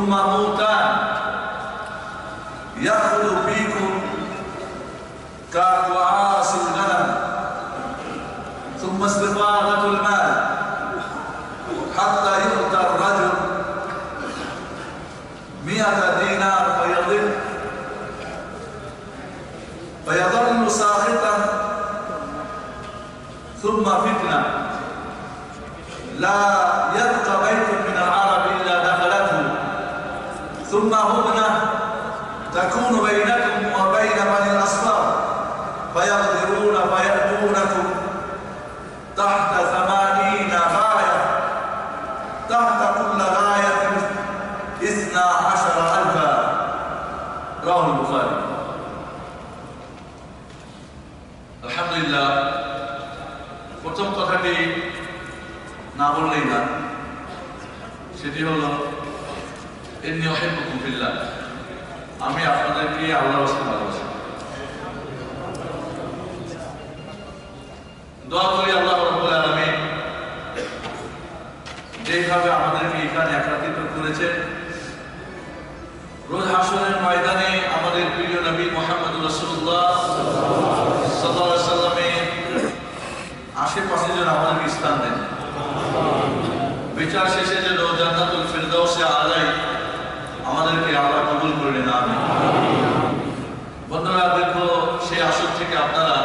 ثم موتان. يأخذ فيكم كوعاص الغنم. ثم استفاضة المال حتى يؤتى الرجل مئة دينار فيضل. فيظل ساخطا. ثم فتنة. لا আমি আপনাদেরকে আল্লাহ রাস্তা ভালোবাসি। দোয়া করি আল্লাহ যেভাবে আমাদেরকে এখানে করেছেন। রোজ হাসনের ময়দানে আমাদের প্রিয় নবী মোহাম্মদ সাল্লামের আশেপাশে যেন আমাদেরকে স্থান দেন। বিচার শেষে যেন জান্নাতুল ফিরদাউসে আলাই আমাদেরকে আল্লাহ কবুল করে নেন আমিন বন্ধুরা দেখো সেই আসর থেকে আপনারা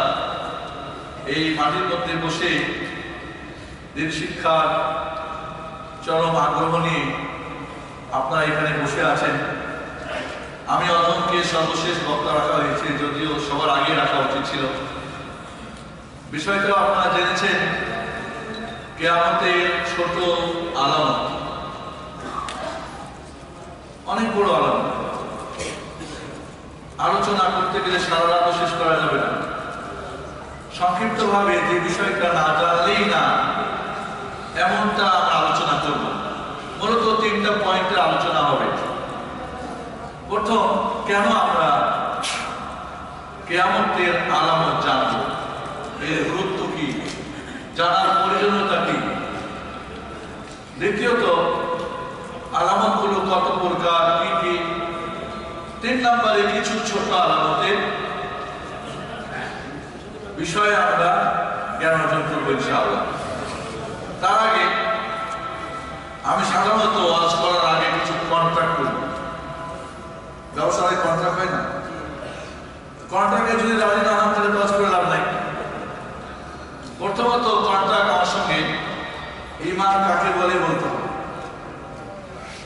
এই মাটির মধ্যে বসে দিন শিক্ষার চরম আগ্রহ নিয়ে আপনারা এখানে বসে আছেন। আমি অদমকে সর্বশেষ বক্তা রাখা হয়েছে, যদিও সবার আগে রাখা উচিত ছিল। বিষয়টা আপনারা জেনেছেন, কেয়ামতের ছোট আলামত। অনেক বড় আলামত। আলোচনা করতে গেলে সারা রাত শেষ করা যাবে না। সংক্ষিপ্ত ভাবে যে বিষয়টা না জানলেই না এমনটা আমরা আলোচনা করব। মূলত তিনটা পয়েন্টের আলোচনা হবে। প্রথম, কেন আমরা কেয়ামতের আলামত জানব? এর গুরুত্ব কি? জানার প্রয়োজনীয়তা কি? দ্বিতীয়ত, আলামতগুলো কত প্রকার, কি কি তিন নম্বরে কিছু ছোট আলামতের বিষয়ে আমরা জ্ঞান অর্জন করব ইনশাআল্লাহ। তার আগে আমি সাধারণত ওয়াজ করার আগে কিছু কন্ট্রাক্ট করব ব্যবসায় কন্ট্রাক্ট হয় না? কন্ট্রাক্টে যদি রাজি না হন, তাহলে কাজ করে লাভ নাই। প্রথমত কন্ট্রাক্ট আমার সঙ্গে ইমান কাকে বলে বলতে হবে।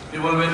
কি বলবেন?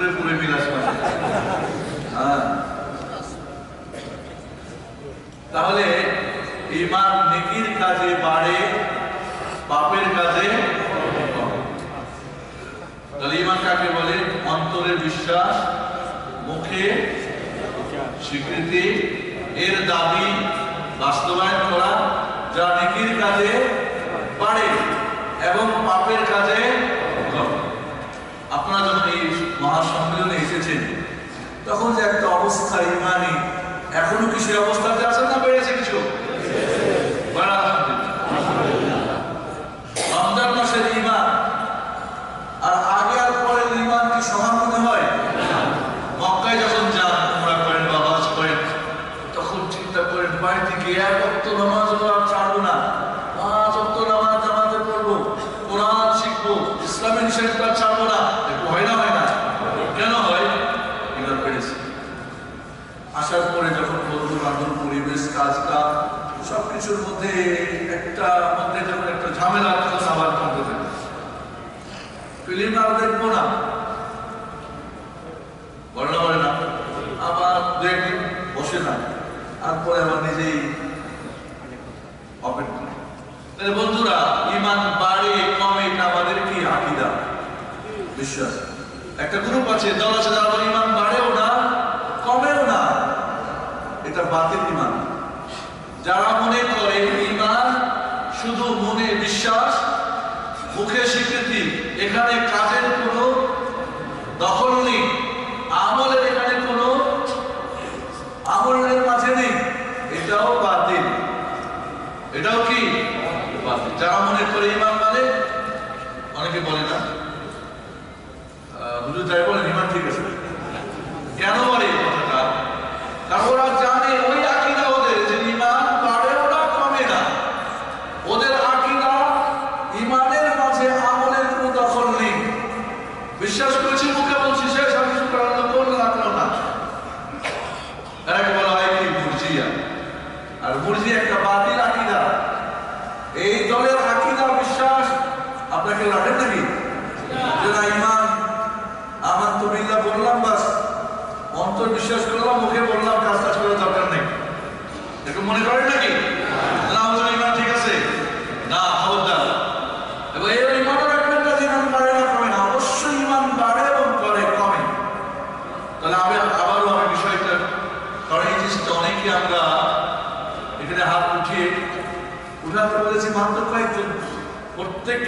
পুরে পুরে করে। হ্যাঁ। তাহলে ইমান নেকির কাজে বাড়ে পাপের কাজে তাহলে ইমান কাকে বলে? অন্তরে বিশ্বাস, মুখে স্বীকৃতি, এর দাবি বাস্তবায়ন করা, যা নেকির কাজে বাড়ে এবং পাপের কাজে আপনারা যখন এই মহাসম্মেলনে এসেছেন, তখন যে একটা অবস্থা ইমানি, এখনও কি সেই অবস্থাতে আছেন না বেড়েছে কিছু? বাড়া বিশ্বাস। একটা গ্রুপ আছে, দল আছে, যারা ইমান বাড়েও না, কমেও না। এটা বাতিল ইমান। যারা মনে করে ইমান শুধু মনে বিশ্বাস, মুখে স্বীকৃতি, এখানে কাজের কোনো দখল নেই, আমলের এখানে কোনো আমলের মাঝে নেই, এটাও বাতিল। এটাও কি? বাতিল। যারা মনে করে ইমান মানে অনেকে বলে না। শুধু তাই বলেন ইমান ঠিক আছে। কেন বলে এই কথাটা? কারণ জানে ওই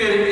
பேருக்கு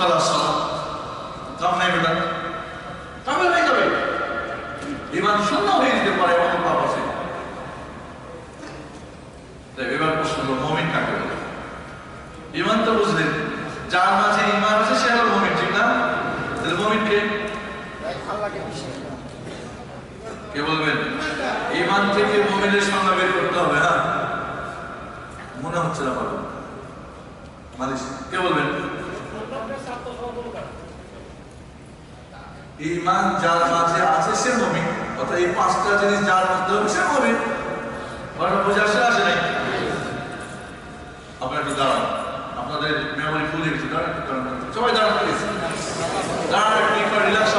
সাদা সাদা কাম নাই হয়ে যাবে। পারে এবার ইমান তো বুঝলেন যার আছে, সে হলো মমিন, ঠিক না? তাহলে মমিন কে? বলবেন? ইমান থেকে মমিনের সংজ্ঞা বের করতে হবে না মনে হচ্ছে না ভালো মানে কে বলবেন? ইমান যার মাঝে আছে সে মমিন। অর্থাৎ এই পাঁচটা জিনিস যার মধ্যে হবে সে মমিন। বুঝে আসে আসে নাই? আপনার একটু দাঁড়ান। আপনাদের মেমোরি ফুল গেছে। দাঁড়ান সবাই দাঁড়ান প্লিজ দাঁড়ান রিল্যাক্স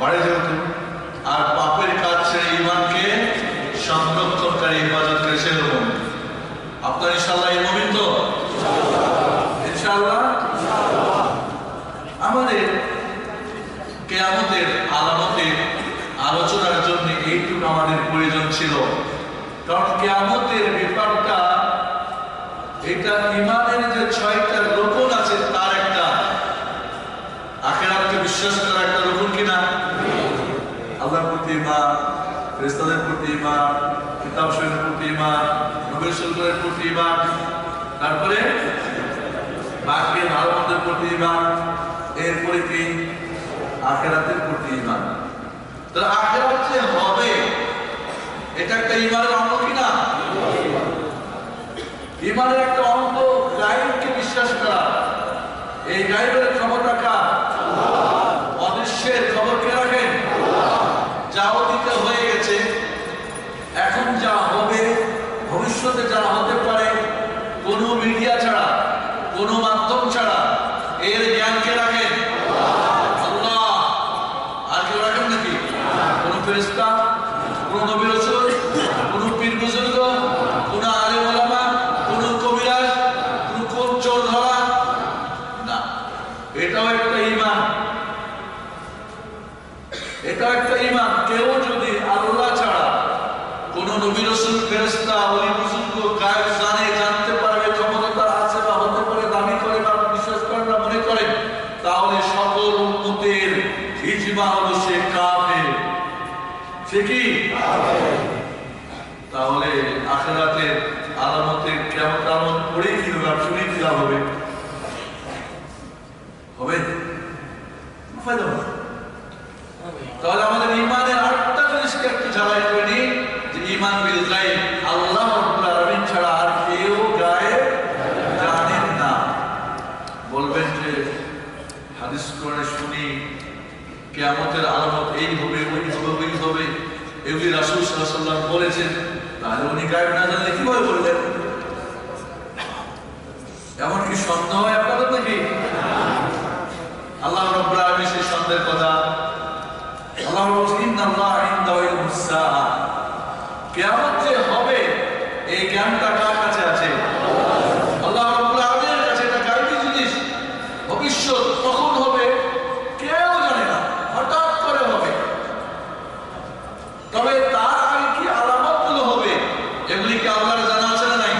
বাড়ি যেত আর পাপের কাজ ছেড়ে ইমানকে সংরক্ষণকারী হেফাজত করেছে এরকম আপনার ইনশাল্লাহ ফেরেস্তাদের প্রতি ইমান কিতাব শরীফের প্রতি ইমান নবীর শরীফের প্রতি ইমান তারপরে বাকি ভালোমন্দের প্রতি ইমান এরপরে কি? আখেরাতের প্রতি ইমান তাহলে আখেরাত যে হবে, এটা একটা ইমানের অঙ্গ কিনা? ইমানের একটা অঙ্গ গাইবকে বিশ্বাস করা বলেছেন তাহলে উনি গায়েব না জানলে কি কীভাবে বললেন? এমনকি সন্দেহ হয় আপনাদের নাকি? আল্লাহ রব্লা আমি সেই সন্দেহের কথা, আল্লাহ বলছেন ইন্নাল্লাহ ইনদাহু ইলমুস সাআ কিয়ামত যে হবে এই জ্ঞানটা কার কাছে আছে আল্লাহ রাব্বুল আলামিনের কাছে এটা গায়বী জিনিস ভবিষ্যৎ কখন হবে কেউ জানে না হঠাৎ করে হবে তবে তার আগে কি আলামতগুলো হবে এগুলি কি আল্লাহর জানা আছে না নাই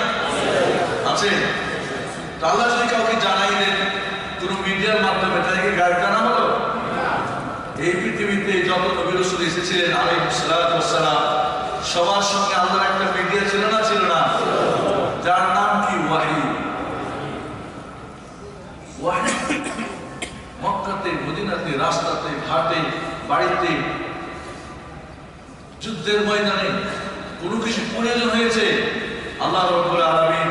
আছে তো আল্লাহ যদি কাউকে জানাই দেন মিডিয়ার মাধ্যমে তাদেরকে জানা হলো? এই পৃথিবীতে যত রসুল এসেছিলেন ওয়াস সালাম সবার সঙ্গে আল্লাহর একটা মিডিয়া ছিল না ছিল না? যার নাম কি? ওয়াহি। মক্কাতে, মদিনাতে, রাস্তাতে, ঘাটে, বাড়িতে, যুদ্ধের ময়দানে কোনো কিছু প্রয়োজন হয়েছে। আল্লাহ রব্বুল আলামিন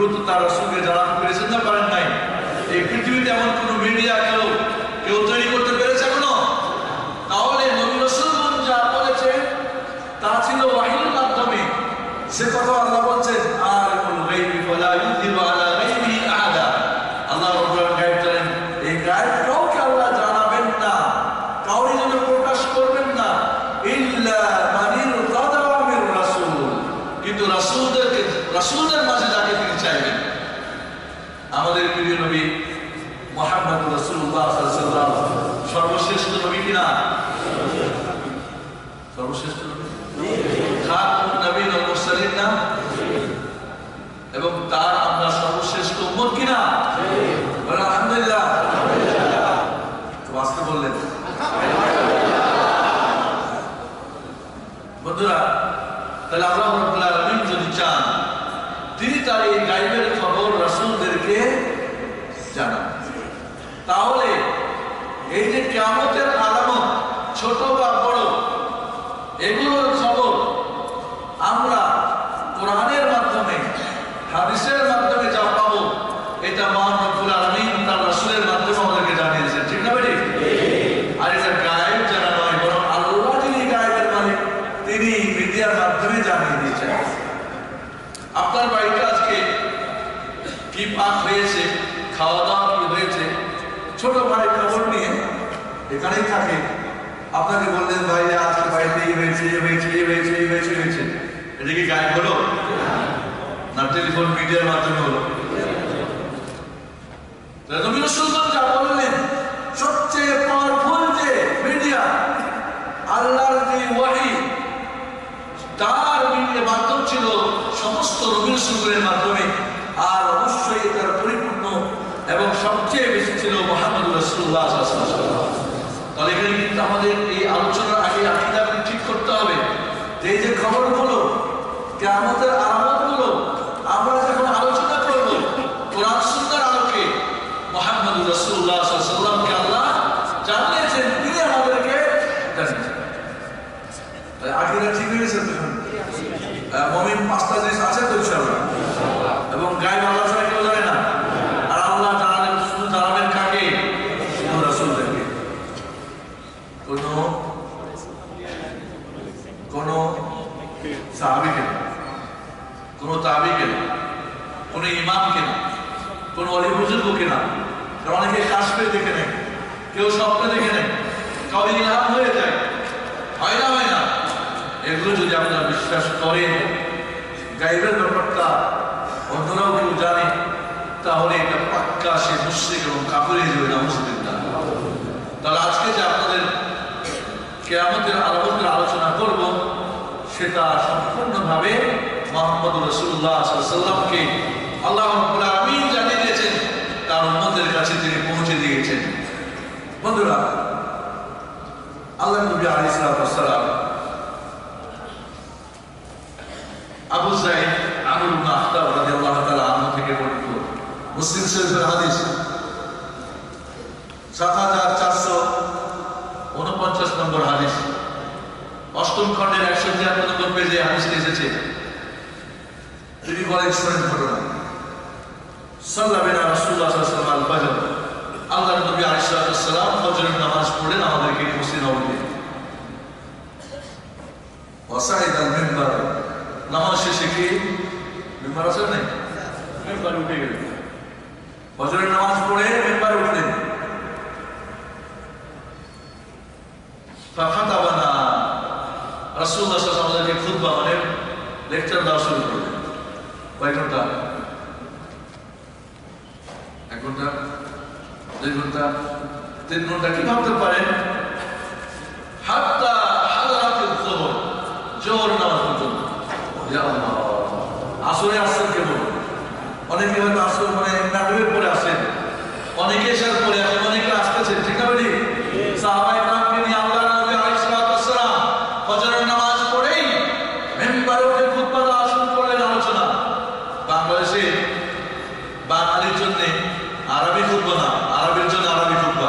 দ্রুত তার রসুলকে জানাতে পেরেছেন না পারেন নাই? এই পৃথিবীতে এমন কোনো মিডিয়া কেউ কেউ তৈরি করতে পেরেছে এখনও? তাহলে নবী রাসূলগণ যা বলেছে তা ছিল ওয়াহির মাধ্যমে। সে কথা আল্লাহ বলছেন আর কোন গায়বি ফালা ইউযিবু আলা গায়বি আহাদা আল্লাহ রব্বুল আলামিন গায়ব জানেন এই গায়ব কাউকে আল্লাহ জানাবেন না কাউরি জন্য প্রকাশ করবেন না ইল্লা মানির কাদা মির রাসূল কিন্তু রাসূলদেরকে রাসূলদের মাঝে যাকে তিনি চাইবেন আমাদের প্রিয় নবী মুহাম্মদ রাসূলুল্লাহ সাল্লাল্লাহু আলাইহি ওয়াসাল্লাম সর্বশ্রেষ্ঠ নবী কিনা সর্বশ্রেষ্ঠ নবী খাতুন নবী ওয়াল মুরসালিন না এবং তার আমরা সর্বশ্রেষ্ঠ উম্মত কিনা বলেন আলহামদুলিল্লাহ তো আজকে বললেন বন্ধুরা তাহলে আল্লাহ রাব্বুল আলামিন যদি চান তিনি তার এই গাইবের খবর রাসূলদেরকে জানান তাহলে এই যে কিয়ামতের আলামত ছোট বা বড় এগুলোর খবর আমরা কোরআনের মাধ্যমে হাদিসের মাধ্যমে যা পাবো এটা মহান রব্বুল আলামিন তার রাসূলের মাধ্যমে আমাদেরকে জানিয়ে দিয়েছেন ঠিক না বেটি আর এটা গায়েব জানা নয় বরং আল্লাহ যিনি গায়েবের মালিক তিনি মিডিয়ার মাধ্যমে জানিয়ে দিয়েছেন আপনার বাড়িতে আজকে পাক হয়েছে খাওয়া দাওয়া কি হয়েছে, ছোট ভাই খবর নিয়ে এখানেই থাকে। আপনাকে বললেন, ভাই, আজকে বাড়িতে এই হয়েছে এই হয়েছে এই হয়েছে এই হয়েছে হয়েছে। এটা কি গায়েব হলো? না, টেলিফোন, মিডিয়ার মাধ্যমে হলো। নবী রাসূলগণ যা বললেন, সবচেয়ে পাওয়ারফুল যে মিডিয়া আল্লাহর যে ওয়াহি, তার মিডিয়া মাধ্যম ছিল সমস্ত নবী রাসূলগণের মাধ্যমে। আর অবশ্যই তার পরিপূর্ণ এবং সবচেয়ে বেশি ছিল মোহাম্মদ সাল্লাল্লাহু তাহলে এখানে কিন্তু আমাদের এই আলোচনার আগে আকিদাকে ঠিক করতে হবে। যে এই যে খবরগুলো কিয়ামতের আলামতগুলো আমরা যখন আলোচনা করব কোরআন সুন্নাহর আলোকে মোহাম্মদ রাসূলুল্লাহ সাল্লাল্লাহু আলাইহি আল্লাহ জানিয়েছেন তিনি আমাদেরকে আকিদা ঠিক হয়ে আহ, মুমিন পাঁচটা জিনিস আছে তো ইনশাআল্লাহ এবং গায়েব আল্লাহ ছাড়া কেউ জানে না আর আল্লাহ জানালেন শুধু জানাবেন কাকে শুধু রাসূলদেরকে কোন কোন সাহাবিকে না কোন তাবিকে না কোন ইমামকে না কোন অলি বুজুর্গকে না অনেকে কাশ্মীর দেখে নেয়, কেউ স্বপ্নে দেখে নেয়, কাউকে ইলহাম হয়ে যায়, হয় না হয় না? এগুলো যদি আপনারা বিশ্বাস করেন গাইবের ব্যাপারটা অন্যরাও কেউ জানে, তাহলে এটা পাক্কা সে মুশ্রিক এবং কাপড়ে যাবে না মুসলিম তাহলে আজকে যে আপনাদের কেয়ামতের আলোচনা করব, সেটা সম্পূর্ণভাবে মোহাম্মদ রসুল্লাহ সাল্লামকে আল্লাহ আলামিন জানিয়ে তার উম্মতের কাছে পৌঁছে দিয়েছেন। বন্ধুরা আল্লাহ আবু সাইদ আমর আখতাব আনহু থেকে বর্ণিত মুসলিম শরীফের হাদিস, সাত হাজার চারশো উনপঞ্চাশ নম্বর হাদিস, অষ্টম খণ্ডের একশো তিয়াত্তর নম্বর পেজে হাদিসটি এসেছে। তিনি বলেন শোনেন ঘটনা সাল্লামেনা রাসুল্লাহ সাল্লাম আল্লাহ নবী আলিসাল্লাম ফজরের নামাজ পড়েন আমাদেরকে মসজিদ নবী ওয়াসাহিদ আল লেকচার দেওয়া শুরু করলেন কয় ঘণ্টা এক ঘণ্টা দুই ঘণ্টা তিন ঘণ্টা কি ভাবতে পারেন? হাত্তা হাদারাতিল যোহর জোহর নামাজ পর্যন্ত। আসরে আসছেন কেবল অনেকে হয়তো আসর মানে নাটকের পরে আসেন। অনেকে এসার পরে আসেন অনেকে আসতেছেন ঠিক না বলি সাহাবাই কামকে নিয়ে আল্লাহ নবী আলাইহিস সালাতু ওয়াসসালাম ফজরের নামাজ পড়েই মেম্বারে উঠে খুতবা দেওয়া শুরু করলেন আলোচনা বাংলাদেশে বাঙালির জন্য আরবি খুতবা না আরবের জন্য আরবি খুতবা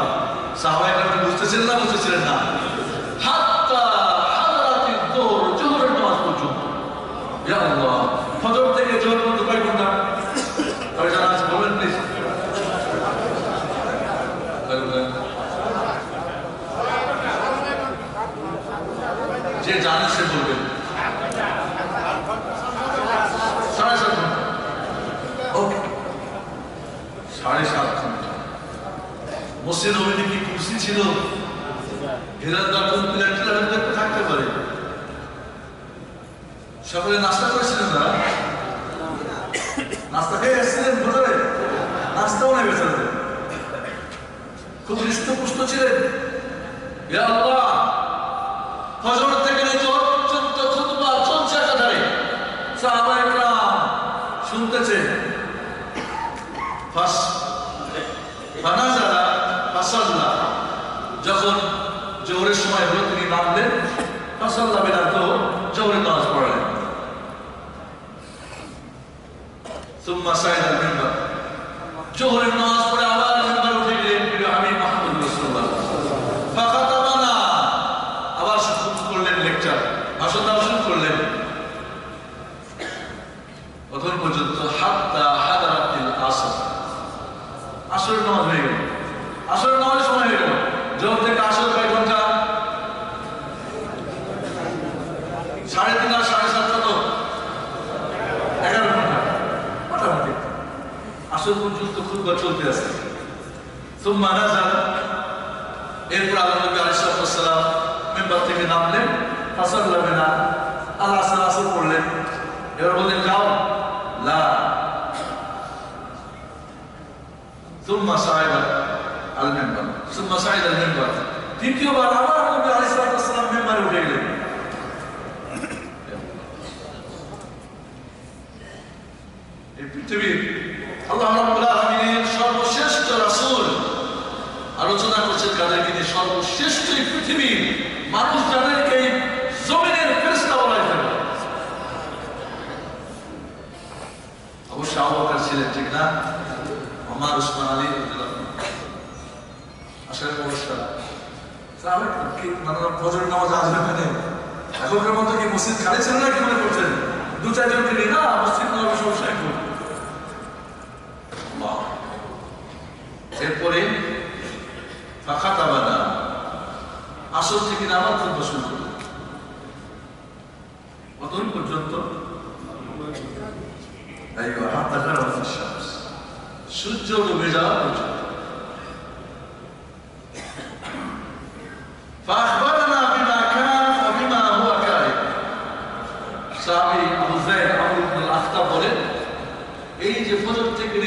সাহাবাই কামকে বুঝতেছিলেন না বুঝতেছিলেন না হাত্তা হাদারাতিল যোহর জোহরের নামাজ পর্যন্ত ইয়া আল্লাহ ফজর থেকে জোহর পর্যন্ত কয় ঘণ্টা তবে যারা আছে বলবেন প্লিজ যে জানে সে বলবেন সাড়ে সাত ঘণ্টা ওকে সাড়ে সাত ঘণ্টা মসজিদ নবীতে কি কুর্সি ছিল। হিরার দর্জন প্লেট থাকতে পারে। সকালে নাস্তা করেছিলেন না? নাস্তা খেয়ে এসেছিলেন ভোটারে নাস্তাও নেই বেচারে খুব হৃষ্টপুষ্ট ছিলেন। থেকে জোহর খুতবা চলছে একাধারে শুনতেছে। ফাস ফানাজালা, ফাসাল্লা। যখন জোরের সময় হলো, তিনি নামলেন। ফাসাল্লা বেলা তো জোরে নামাজ পড়ালেন সুম্মা সাইদ আল জোহরের নামাজ পড়ে আবার পর্যন্ত খুতবা চলতে আছে ثم نزل এরপর আল্লাহ নবী আলাইহিস সালাম মেম্বার থেকে নামলেন ফাসাল্লা বিনা আল্লাহ আসর আসর পড়লেন এবার বললেন যাও লা ثم صعد المنبر ثم صعد المنبر দ্বিতীয়বার আবার নবী আলাইহিস সালাম মেম্বারে উঠে গেলেন এই পৃথিবীর আল্লাহ রাব্বুল আলামিনের সর্বশ্রেষ্ঠ রাসূল আলোচনা করছেন কাদেরকে নিয়ে সর্বশ্রেষ্ঠ পৃথিবীর মানুষ যাদেরকে জমিনের ফেরেশতা বলা যেতে অবশ্য আবু বকর ছিলেন, ঠিক না? আমার উসমান, আলী মানে এখানে সমস্যা আল্লাহ। এরপরে থেকে পর্যন্ত সূর্য ডুবে যাওয়া পর্যন্ত। এই যে থেকে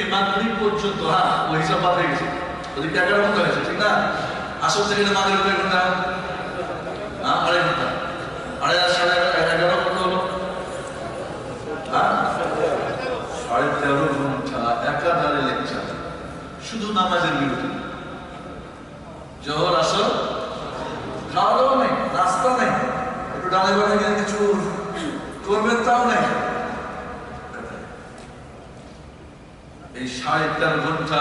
পর্যন্ত হ্যাঁ ওই হিসাব বাদ গেছে। ওদিকে এগারো ঘণ্টা হয়েছে, ঠিক না? আসর থেকে নিয়ে মাগরিব কয় ঘণ্টা আড়াই ঘণ্টা। আড়াই সাড়ে এগারো ঘণ্টা হলো। হ্যাঁ? সাড়ে তেরো ঘণ্টা, একাধারে লেকচার শুধু নামাজের বিরতি। জহর, আসর। খাওয়া দাওয়া নেই, নাস্তা নেই। একটু ডালে বাড়ি গিয়ে কিছু করবেন তাও নেই। এই সাড়ে তেরো ঘণ্টা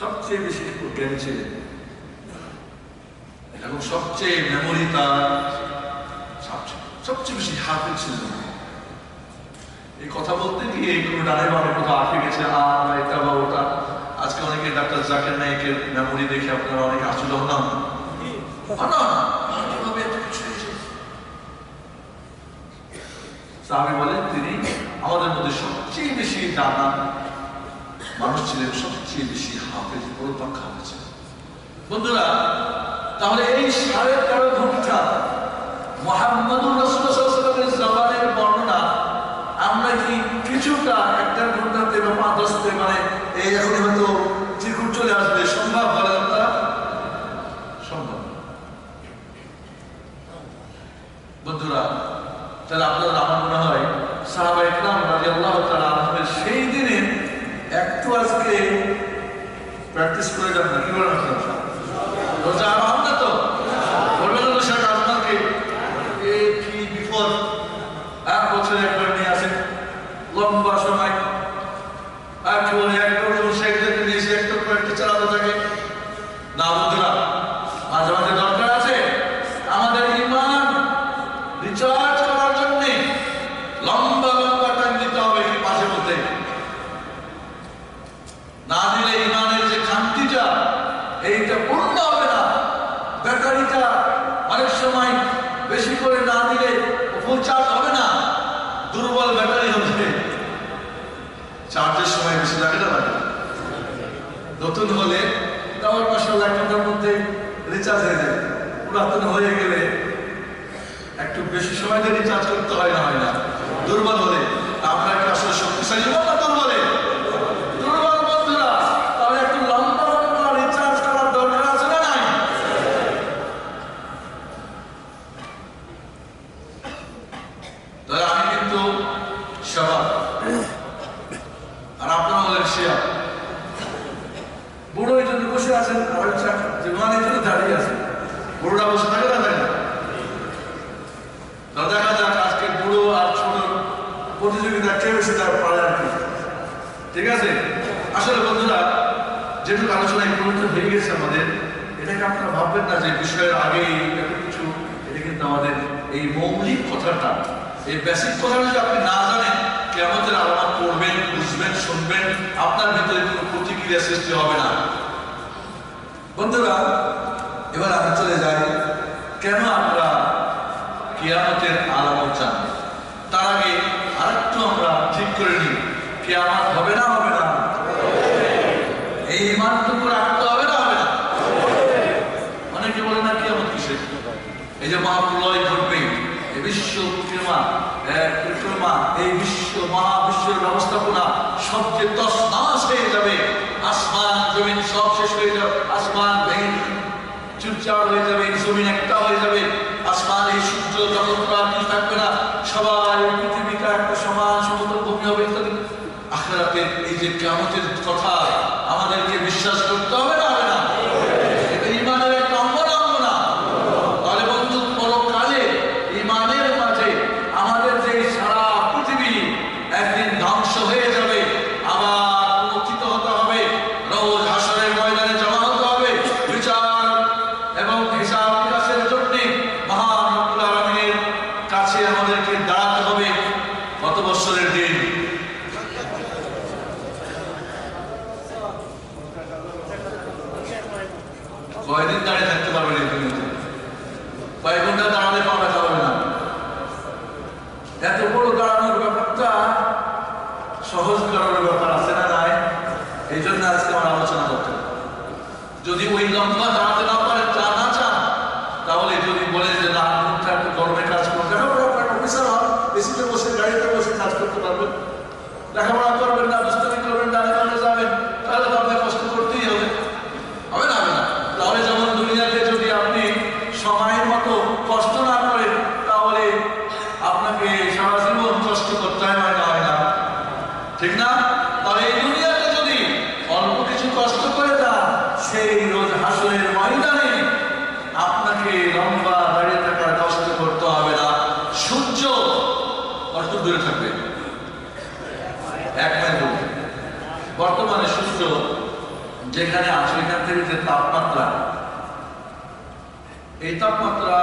সবচেয়ে বেশি জ্ঞান ছিলেন এবং সবচেয়ে মেমোরি তার সবচেয়ে বেশি হাতে ছিল। এই কথা বলতে গিয়ে কোনো ডানের বামে কোথাও আটকে গেছে আর এটা বা ওটা। আজকে অনেকে ডাক্তার জাকের নায়কের মেমোরি দেখে আপনারা অনেক আশ্চর্য হন। না আমি বলেন তিনি আমাদের মধ্যে সবচেয়ে বেশি জানা মানুষ ছিলেন সবচেয়ে বেশি হাফেজ পাখা হয়েছে বন্ধুরা, তাহলে এই সাড়ে তেরো ঘণ্টা জবানের বর্ণনা, আমরা কি কিছুটা একটা ঘন্টাতে মানে এই এখন হয়তো চিরকুট চলে আসবে, সম্ভব সম্ভব। বন্ধুরা, তাহলে আপনাদের আমার মনে হয় সাহাবা ইকরাম রাদিয়াল্লাহু তাআলা আনহুমের সেই দিনে একটু আজকে প্র্যাকটিস করে যান না কি বলেন রোজা আর হন না তো বলবেন না তো শেখ আপনাকে এ কি বিপদ এক বছরে একবার নিয়ে আসেন লম্বা সময় একেবারে একবার শেখদেরকে নিয়ে এসে একটা প্র্যাকটিস চালাতে থাকে না বন্ধুরা মাঝে মাঝে দরকার আছে আমাদের ইমান রিচার্জ করার জন্য লম্বা লম্বা টাইম দিতে হবে কি মাঝে মধ্যে না দিলে ইমানের যে খান্তিটা এইটা পূর্ণ হবে না ব্যাটারিটা অনেক সময় বেশি করে না দিলে ফুল চার্জ হবে না দুর্বল ব্যাটারি হবে চার্জের সময় বেশি লাগে না লাগে নতুন হলে তাও মাসাল্লাহ এক ঘণ্টার মধ্যে রিচার্জ হয়ে যায় পুরাতন হয়ে গেলে একটু রিচার্জ করতে হয় না হয় না। দুর্বল হলে আপনার কি আসলে শক্তিশালী হব না দুর্বলে দুর্বল বন্ধুরা তাহলে একটু লম্বা লম্বা রিচার্জ করার দরকার আছে না নাই তাহলে আমি কিন্তু সবার আর আপনারা হলেন শেয়া বুড়ো এই জন্য বসে আছেন আর হচ্ছে জীবন এই জন্য দাঁড়িয়ে আছে বুড়োরা বসে থাকে না থাকে না তো দেখা যাক আজকে বুড়ো আর ছোট প্রতিযোগিতা কে বেশি পারে আর কি। ঠিক আছে? আসলে বন্ধুরা, যেটুকু আলোচনা এই হয়ে গেছে আমাদের, এটাকে আপনারা ভাববেন না যে বিষয়ের আগে কিছু, এটা কিন্তু আমাদের এই মৌলিক কথাটা। এই বেসিক কথাটা যদি আপনি না জানেন কেমতের আলামত পড়বেন, বুঝবেন, শুনবেন, আপনার ভিতরে কোনো প্রতিক্রিয়া সৃষ্টি হবে না। বন্ধুরা, এবার আমি চলে যাই, কেন আমরা কিয়ামতের আলামত চান তার আগে আরেকটু আমরা ঠিক করে নিই, কিয়ামত হবে না হবে না? এই ইমানটুকু রাখতে হবে না হবে না? অনেকে বলে, না, কিয়ামত কিসে এই যে মহাপ্রলয় ঘটবে এই বিশ্ব ক্রিমা ক্রিমা এই বিশ্ব, মহাবিশ্বের ব্যবস্থাপনা সবচেয়ে দশ নাশ হয়ে যাবে। আসমান, জমিন সব শেষ হয়ে যাবে। আসমান ভেঙে চুপচাপ হয়ে যাবে, জমিন একটা হয়ে যাবে। এই যে কেমতের কথা আমাদেরকে বিশ্বাস করতে হবে না হবে না এটা ইমানের একটা অঙ্গ না অঙ্গ না তাহলে বন্ধু পরকালে ইমানের মাঝে আমাদের যে সারা পৃথিবী একদিন ধ্বংস হয়ে যাবে আবার পুনর্থিত হতে হবে রোজ হাসরের ময়দানে জমা হতে হবে বিচার এবং হিসাব নিকাশের জন্য মহান রব্বুল আলামিনের কাছে আমাদেরকে দাঁড়াতে হবে কত বছরের দিন কয়দিন দাঁড়িয়ে থাকতে পারবেন এই দুনিয়াতে কয়েক ঘণ্টা দাঁড়ালে পা ব্যথা হবে না এত বড় দাঁড়ানোর ব্যাপারটা সহজ করার ব্যাপার আছে না নাই এই জন্য আজকে আমার আলোচনা করতে হবে। যদি ওই লম্বা দাঁড়াতে না পারে তা না চান তাহলে যদি বলে যে না মুখটা একটু গরমে কাজ করতে হবে অফিসার হন এসিতে বসে গাড়িতে বসে কাজ করতে পারবেন লেখাপড়া করবেন না দুষ্টামি করবেন ডানে কারণে যাবেন তাহলে তো আপনাকে কষ্ট করতেই হবে হবে না হবে না তাহলে যেমন দুনিয়াতে যদি আপনি সময়ের মতো কষ্ট না করেন তাহলে আপনাকে সারা জীবন কষ্ট করতে হয় না হয় না ঠিক না তাহলে এই দুনিয়াতে যদি অল্প কিছু কষ্ট করে যান সেই রোজ হাসরের ময়দানে আপনাকে লম্বা দাঁড়িয়ে থাকার কষ্ট করতে হবে না সূর্য কষ্ট দূরে থাকবে এক মাইল দূরে বর্তমানে সূর্য যেখানে আছে এখান থেকে যে তাপমাত্রা এই তাপমাত্রা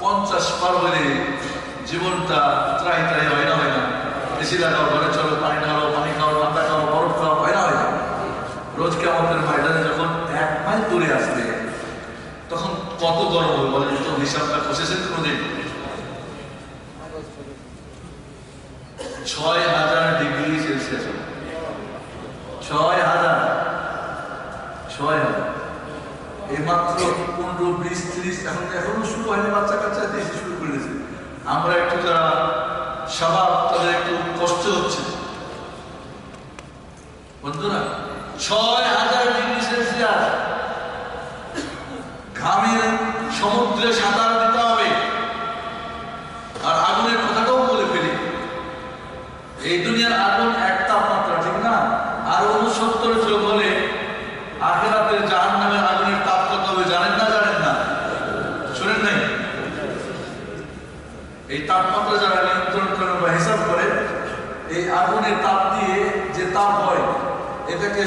পঞ্চাশ পার হলে জীবনটা ত্রাই ত্রাই হয় না হয় না। এসি লাগাও ঘরে চলো, পানি খাও পানি খাও, ঠান্ডা খাও, বরফ খাও, হয় না হয় না। রোজকে আমাদের ময়দানে যখন এক মাইল দূরে আসবে, তখন কত গরম হবে বলেন তো? হিসাবটা কষেছেন কোনোদিন ছয় হাজার ডিগ্রি সেলসিয়াস হবে। ছয় হাজার ছয় হাজার এই মাত্র পনেরো বিশ ত্রিশ এখন এখনও শুরু হয়নি বাচ্চা কাচ্চা দেশে শুরু করে দিয়েছে আমরা একটু যারা স্বভাব তাদের একটু কষ্ট হচ্ছে বন্ধুরা ছয় হাজার ডিগ্রি সেলসিয়াস ঘামের সমুদ্রে সাঁতার দিতে হবে। আর আগুনের কথাটাও বলে ফেলি। এই দুনিয়ার আগুন এক তাপমাত্রা, ঠিক না? আর উনসত্তর যোগ হলে আখেরাতের জাহান নামের আগুনের তাপ কত হবে জানেন না জানেন না? শুনেন নাই? এই তাপমাত্রা যারা নিয়ন্ত্রণ করে বা হিসাব করে, এই আগুনের তাপ দিয়ে যে তাপ হয়, এটাকে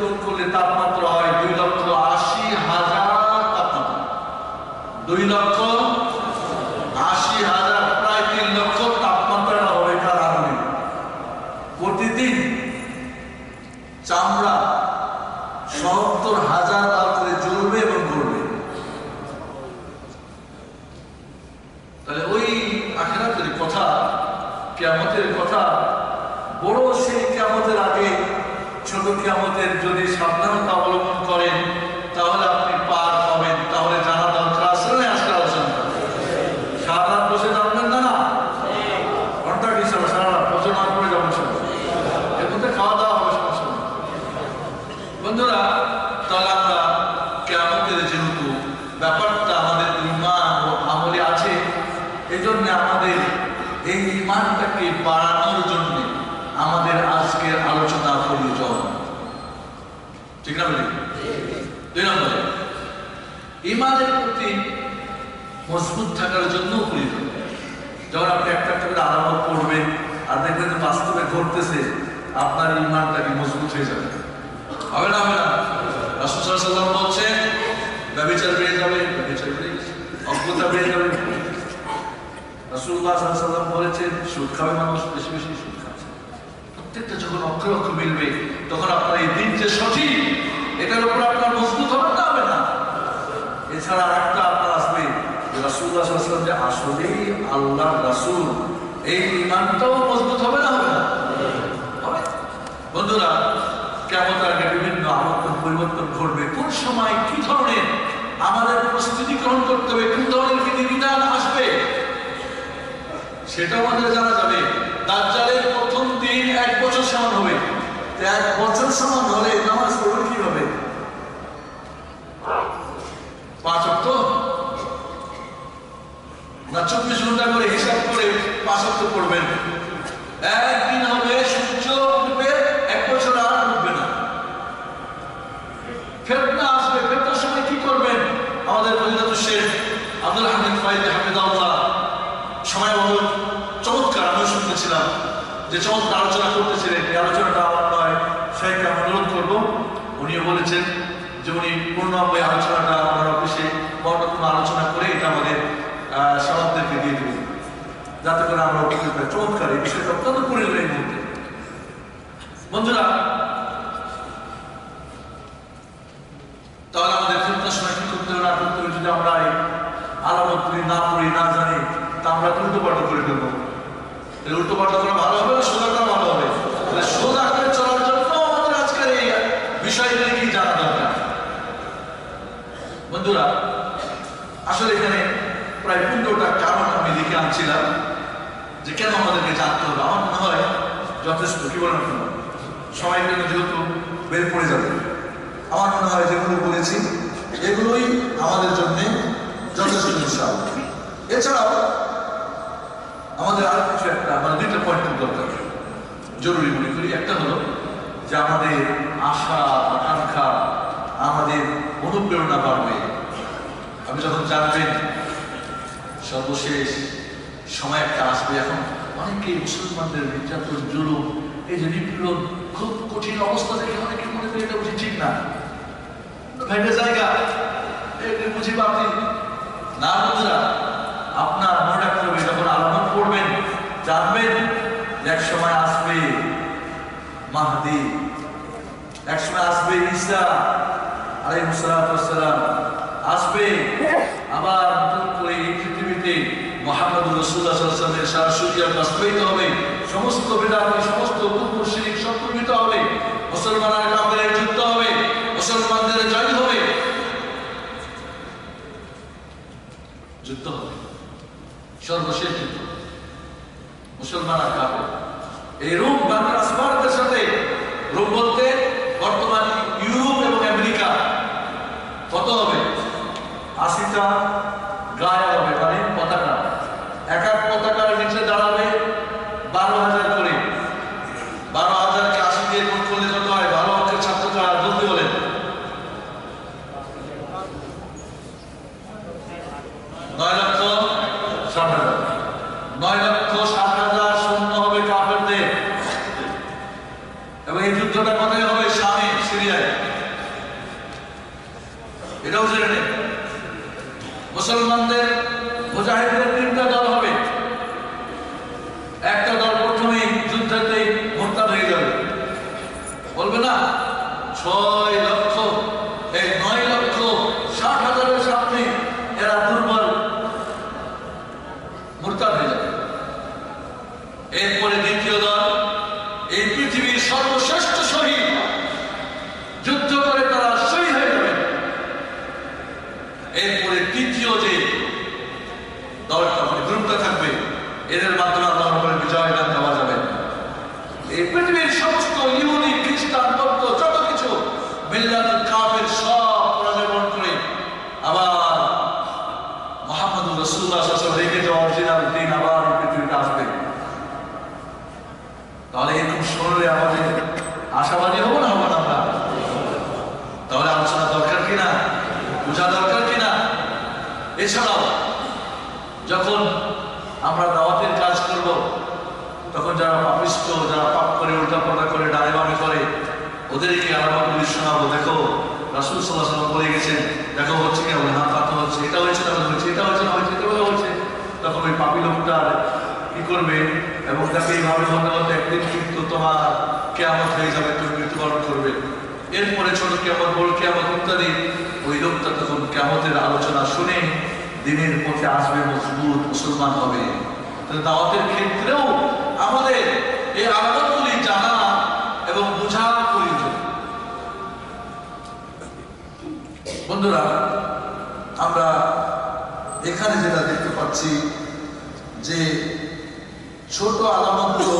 গুণ করলে তাপমাত্রা হয় দুই লক্ষ আশি হাজার তাপমাত্রা দুই লক্ষ আশি হাজার প্রায় তিন লক্ষ তাপমাত্রা হবে এটার আগুনে প্রতিদিন চামড়া সত্তর হাজার বার করে জ্বলবে এবং গড়বে তাহলে ওই আখেরাতের কথা কেয়ামতের কথা বড় সেই কেয়ামতের আগে ছোট কেয়ামতের যদি সাবধানতা অবলম্বন করেন তাহলে আপনি পার পাবেন তাহলে জানা দরকার আছে না আজকে আলোচনা সারা রাত বসে জানবেন না না ঘণ্টা কি সারা সারা রাত বসে না করে যাবেন সব এর মধ্যে খাওয়া দাওয়া হবে সমস্যা নেই। বন্ধুরা তাহলে আমরা কেমতের যেহেতু ব্যাপারটা আমাদের ইমান ও আমলে আছে এই জন্য আমাদের এই ইমানটাকে বাড়ানোর জন্য আমাদের আজকের আলোচনা প্রয়োজন ঠিক না বলি দুই নম্বরে ইমানের প্রতি মজবুত থাকার জন্য প্রয়োজন যখন আপনি একটা একটা করে আলামত পড়বেন আর দেখবেন ঘটতেছে আপনার ইমানটাকে মজবুত হয়ে যাবে? হবে না হবে না? আলাইহি ওয়াসাল্লাম বেড়ে যাবে, ব্যভিচার বেড়ে অজ্ঞতা বেড়ে যাবে। আলাইহি বলেছেন, সুদ খাবে মানুষ, বেশি বেশি সুদ খাচ্ছে প্রত্যেকটা যখন অক্ষর অক্ষর মিলবে, তখন আপনার এই দিন যে সঠিক, এটার উপর আপনার মজবুত হবে না হবে না। এছাড়া একটা আপনার আসবে আলাইহি ওয়াসাল্লাম যে আসলেই আল্লাহর রাসূল, এই ইমানটাও মজবুত হবে না? বন্ধুরা কেমন আগে বিভিন্ন আবর্তন পরিবর্তন ঘটবে কোন সময় কি ধরনের আমাদের প্রস্তুতি গ্রহণ করতে হবে, কোন ধরনের বিধিবিধান আসবে সেটা আমাদের জানা যাবে। দাজ্জালের প্রথম দিন এক বছর সমান হবে। এক বছর সমান হলে নামাজ পড়বে কীভাবে? পাঁচ অক্ট না, চব্বিশ ঘণ্টা করে হিসাব করে পাঁচ অক্ট পড়বেন। একদিন হবে সূর্য উঠবে এক বছর আর উঠবে না ফেরতনা আসবে ফেরতনার সময় কি করবেন আমাদের মহিলাত শেখ আব্দুল হামিদ ফাইদ হামিদাল্লাহ সময় বহু চমৎকার শুনতেছিলাম যে চমৎকার আলোচনা করতেছিলেন, এই আলোচনাটা আমার নয় আমি অনুরোধ করব। উনিও বলেছেন যে উনি পূর্ণাঙ্গ এই আলোচনাটা আমার অফিসে বর্ণপূর্ণ আলোচনা করে এটা আমাদের সমাজদেরকে দিয়ে দেবেন। যাতে করে আমরা হই। চমৎকার, এই বিষয়টা অত্যন্ত পরিবার এই মুহূর্তে। বন্ধুরা, তাহলে আমাদের ফিরতার সময় কি করতে হবে? না করতে হবে যদি আমরা আলামত পড়ি না পড়ি, না জানি, তা আমরা উল্টো পাল্টা করে ফেলব। তাহলে উল্টো পাল্টা করা ভালো হবে সোজা করা ভালো হবে? তাহলে সোজা করে চলার জন্য আমাদের আজকের এই বিষয়গুলি কি জানা দরকার? বন্ধুরা, আসলে এখানে প্রায় পনেরোটা কারণ আমি লিখে আনছিলাম যে কেন আমাদেরকে জানতে হবে? আমার মনে হয় যথেষ্ট, কি বলেন? সময় কিন্তু যেহেতু বের পড়ে যাবে। আমার মনে হয় যেগুলো বলেছি, এগুলোই আমাদের জন্য যথেষ্ট, ইনশাআল্লাহ। এছাড়াও আমাদের আর কিছু একটা মানে দুইটা পয়েন্ট দরকার। জরুরি মনে করি। একটা হলো যে আমাদের আশা আকাঙ্ক্ষা আমাদের অনুপ্রেরণা বাড়বে। আপনি যখন জানবেন, সর্বশেষ সময় একটা আসবে। এখন অনেকেই মুসলমানদের নির্যাতন, জুলুম, এই যে নিপীড়ন, খুব কঠিন অবস্থা থেকে অনেকে মনে করি এটা বুঝি ঠিক না। ভাইটা জায়গা বুঝি বাতিল। না বন্ধুরা, আপনার মনে রাখতে হবে, যখন আলামত জানবেন এক সময় আসবে মাহদি, এক সময় আসবে ঈসা আলাইহিস সালাম, আসবে আবার নতুন করে এই পৃথিবীতে মোহাম্মদ রসুল্লাহ সাল্লামের সার সুরিয়া বাস্তবায়িত হবে, সমস্ত বেদাতি, সমস্ত কুকুর, শিরিক সব হবে। মুসলমানের কাপড়ের যুদ্ধ হবে মুসলমানদের জয় হবে যুদ্ধ হবে সর্বশেষ যুদ্ধ মুসলমান আর কাপড় এই রূপ বাংলা আসমানদের সাথে রূপ বলতে বর্তমান ইউরোপ এবং আমেরিকা কত হবে আশিটা গায়ে হবে মানে পতাকা এক এক পতাকার নিচে দাঁড়াবে বারো হাজার করে বারো হাজারকে আশি দিয়ে গুণ করলে কত হয় বারো অঙ্কের ছাত্র কারা জলদি বলেন নয় লক্ষ ষাট হাজার নয় লক্ষ ষাট হাজার শূন্য হবে কাফেরদের এবং এই যুদ্ধটা কোথায় হবে স্বামী সিরিয়ায় এটাও জেনে নেই মুসলমানদের মুজাহিদের তিনটা দল হবে একটা দল প্রথমেই যুদ্ধতেই মোরতাদ হয়ে যাবে বলবে না ছয় লক্ষ এই নয় লক্ষ ষাট হাজারের সামনে এরা দুর্বল মোরতাদ হয়ে যাবে এরপরে দ্বিতীয় দল এই পৃথিবীর সর্বশ্রেষ্ঠ শহীদ যুদ্ধ করে তারা শহীদ হয়ে যাবে এরপরে তৃতীয় যে দলটা মানে গ্রুপটা থাকবে এদের মাধ্যমে আল্লাহ রব্বুল বিজয় দান দেওয়া যাবে এই পৃথিবীর সমস্ত ইহুদি খ্রিস্টান বৌদ্ধ যত কিছু মিল্লাত কাফের সব পরাজয় বরণ করে আবার মোহাম্মদ রসুল্লাহ সাল্লাল্লাহু রেখে যাওয়া অরিজিনাল দিন আবার এই পৃথিবীতে আসবে তাহলে এরকম শুনলে আমাদের আশাবাদী হব না হব না আমরা তাহলে আলোচনা দরকার কিনা বোঝা দরকার কিনা এছাড়াও যখন আমরা দাওয়াতের কাজ করব, তখন যারা পাপিষ্ট, যারা পাপ করে, উল্টাপাল্টা করে ডানে বামে করে, ওদেরকে আলামাগুলি শোনাবো। দেখো, রাসুল সাল্লাহ সাল্লাম বলে গেছেন, দেখো হচ্ছে কি বলে হ্যাঁ তা তো হচ্ছে, এটা হয়েছে না হচ্ছে এটা হয়েছে না হয়েছে, এটা হচ্ছে তখন ওই পাপি লোকটা কি করবে? এবং তাকে এইভাবে বলতে বলতে একদিন কিন্তু তোমার কেমন হয়ে যাবে, তুমি মৃত্যুবরণ করবে। এরপরে ছোট কেমন বড় কেমন ইত্যাদি, ওই লোকটা তখন কেমতের আলোচনা শুনে দিনের পথে আসবে মজবুত মুসলমান হবে। দাওয়াতের ক্ষেত্রেও আমাদের এই আলাদতগুলি জানা এবং বোঝা প্রয়োজন। বন্ধুরা, আমরা এখানে যেটা দেখতে পাচ্ছি যে ছোট আলামতগুলো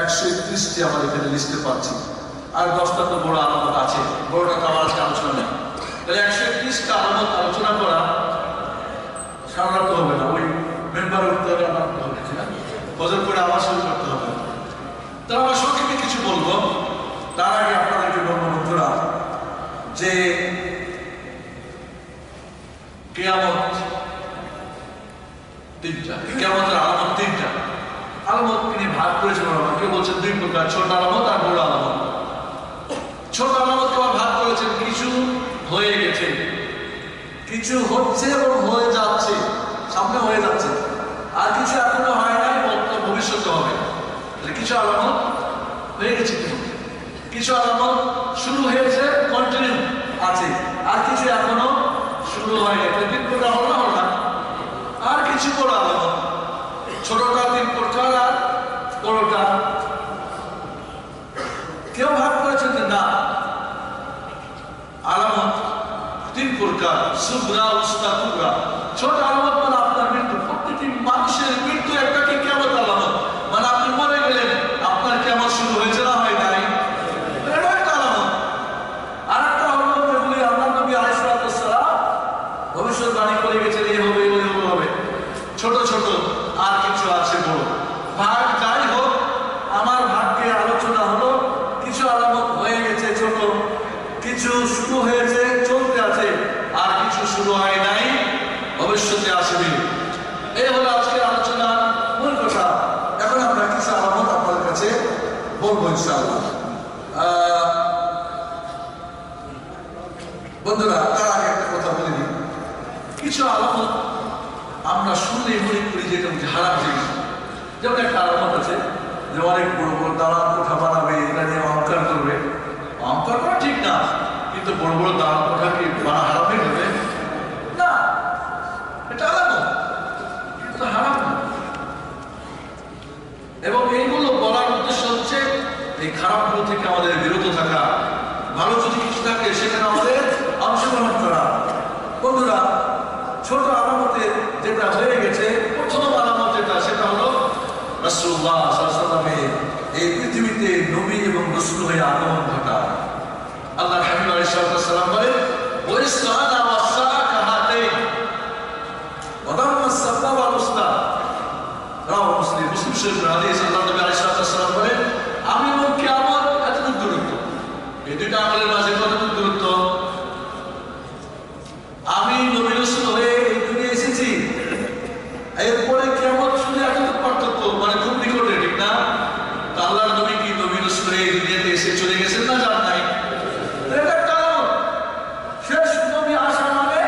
একশো একত্রিশটি আমরা এখানে লিস্টে পাচ্ছি। আর দশটা তো বড় আলামত আছে। বড়টা তো আমার আজকে আলোচনা নেই। তাহলে একশো একত্রিশটা আলামত আলোচনা করা সামলাতে হবে না, ওই মেম্বার উঠতে আমার হবে করে আবার শুরু করতে হবে। তা আমরা সংক্ষেপে কিছু বলব। তার আগে আপনাদেরকে বলব, বন্ধুরা, যে কেয়ামত তিনটা, কেয়ামতের আলামত তিনটা। আলামত তিনি ভাগ করেছেন কেউ বলছেন দুই প্রকার, ছোট আলামত আর বড় আলামত। ছোট আলামত ভাগ করেছেন কিছু হয়ে গেছে কিছু হচ্ছে এবং হয়ে যাচ্ছে, সামনে হয়ে যাচ্ছে। আর কিছু এখনও হয় নাই ভবিষ্যতে হবে। কিছু আলামত হয়ে গেছে কিছু আলামত শুরু হয়েছে কন্টিনিউ আছে। আর কিছু এখনও শুরু হয়নি তিন প্রকার না হলো না? আর কিছু বড় আলামত ছোটটা তিন প্রকার আর বড়টা। কেউ ভাগ করেছেন না। আলামত তিন প্রকার সুবরা উস্তা কুবরা ছোট আলামত মানে আপনার মৃত্যু। প্রত্যেকটি মানুষের মৃত্যু একটা কি কেমন আলামত মানে আপনি মরে গেলেন আপনার কেমন শুরু হয়েছে না হয় নাই এটা একটা আলামত আর একটা হলো যেগুলি আল্লাহ নবী আলাইসালাম ভবিষ্যৎবাণী করে গেছেন এই হবে ওই হবে, হবে ছোট ছোট আর কিছু আছে বড় ভাগ যাই হোক আমার ভাগ্যে আলোচনা হলো কিছু আলামত হয়ে গেছে ছোট কিছু শুরু হয়েছে চলতে আছে আর কিছু শুরু হয় নাই ভবিষ্যতে আসবে এই হলো আজকের আলোচনা মূল কথা এখন আমরা কিছু আলামত আপনাদের কাছে বলব ইনশাআল্লাহ আহ, বন্ধুরা তার আগে একটা কথা বলে দিই কিছু আলামত আমরা শুনলে মনে করি হারাম জিনিস যেমন একটা আলামত আছে যে অনেক বড় বড় দালান কোঠা বানাবে এটা নিয়ে অহংকার করবে। অহংকার করা ঠিক না, কিন্তু বড় বড় দালান কোঠা কি বানা হারাম হয়ে যাবে না, এটা আলাদা এটা হারাম। না এবং এইগুলো বলার উদ্দেশ্য হচ্ছে, এই খারাপগুলো থেকে আমাদের বিরত থাকা। ভালো যদি কিছু থাকে, সেখানে আমাদের অংশগ্রহণ করা। বন্ধুরা, ছোট আলামতের যেটা হয়ে গেছে প্রথম আলামত যেটা সেটা হলো রাসূলুল্লাহ সাল্লামের এই পৃথিবীতে নবী এবং রসুল হয়ে আগমন ঘটা আল্লাহ হাবিব আলাইহিস সালাম বলেন ওয়াইসলানা ওয়াসাকা হাতাইন ওয়াদাম্মা সাব্বা ওয়াল উসতা রাও মুসলিম মুসলিম শরীফের হাদিস আল্লাহ নবী আলাইহিস সালাম বলেন আমি এবং কিয়ামত এতটুকু দূরত্ব এই দুইটা আমলের মাঝে কতটুকু দূরত্ব আমি নবী রাসূল হয়ে এই দুনিয়ায় এসেছি এরপরে কিয়ামত শুনে এতটুকু পার্থক্য মানে খুব নিকটে ঠিক না তা আল্লাহর নবী কি নবী রাসূল হয়ে এই দুনিয়াতে এসে চলে গেছেন না যান নাই এটা একটা আলামত। শেষ নবী আসা মানে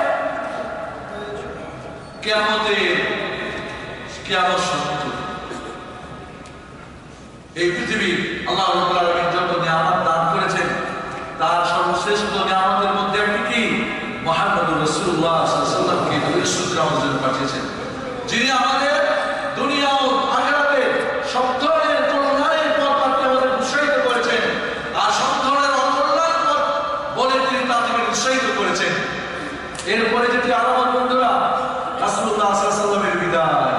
পাঠিয়েছেন যিনি আমাদের দুনিয়া ও আখিরাতে সব ধরনের কল্যাণের পথ আপনি আমাদের উৎসাহিত করেছেন আর সব ধরনের অকল্যাণ পথ বলে তিনি তা থেকে উৎসাহিত করেছেন এরপরে যেটি আলামত বন্ধুরা রাসূলুল্লাহ সাল্লাল্লাহু আলাইহি ওয়াসাল্লামের বিদায়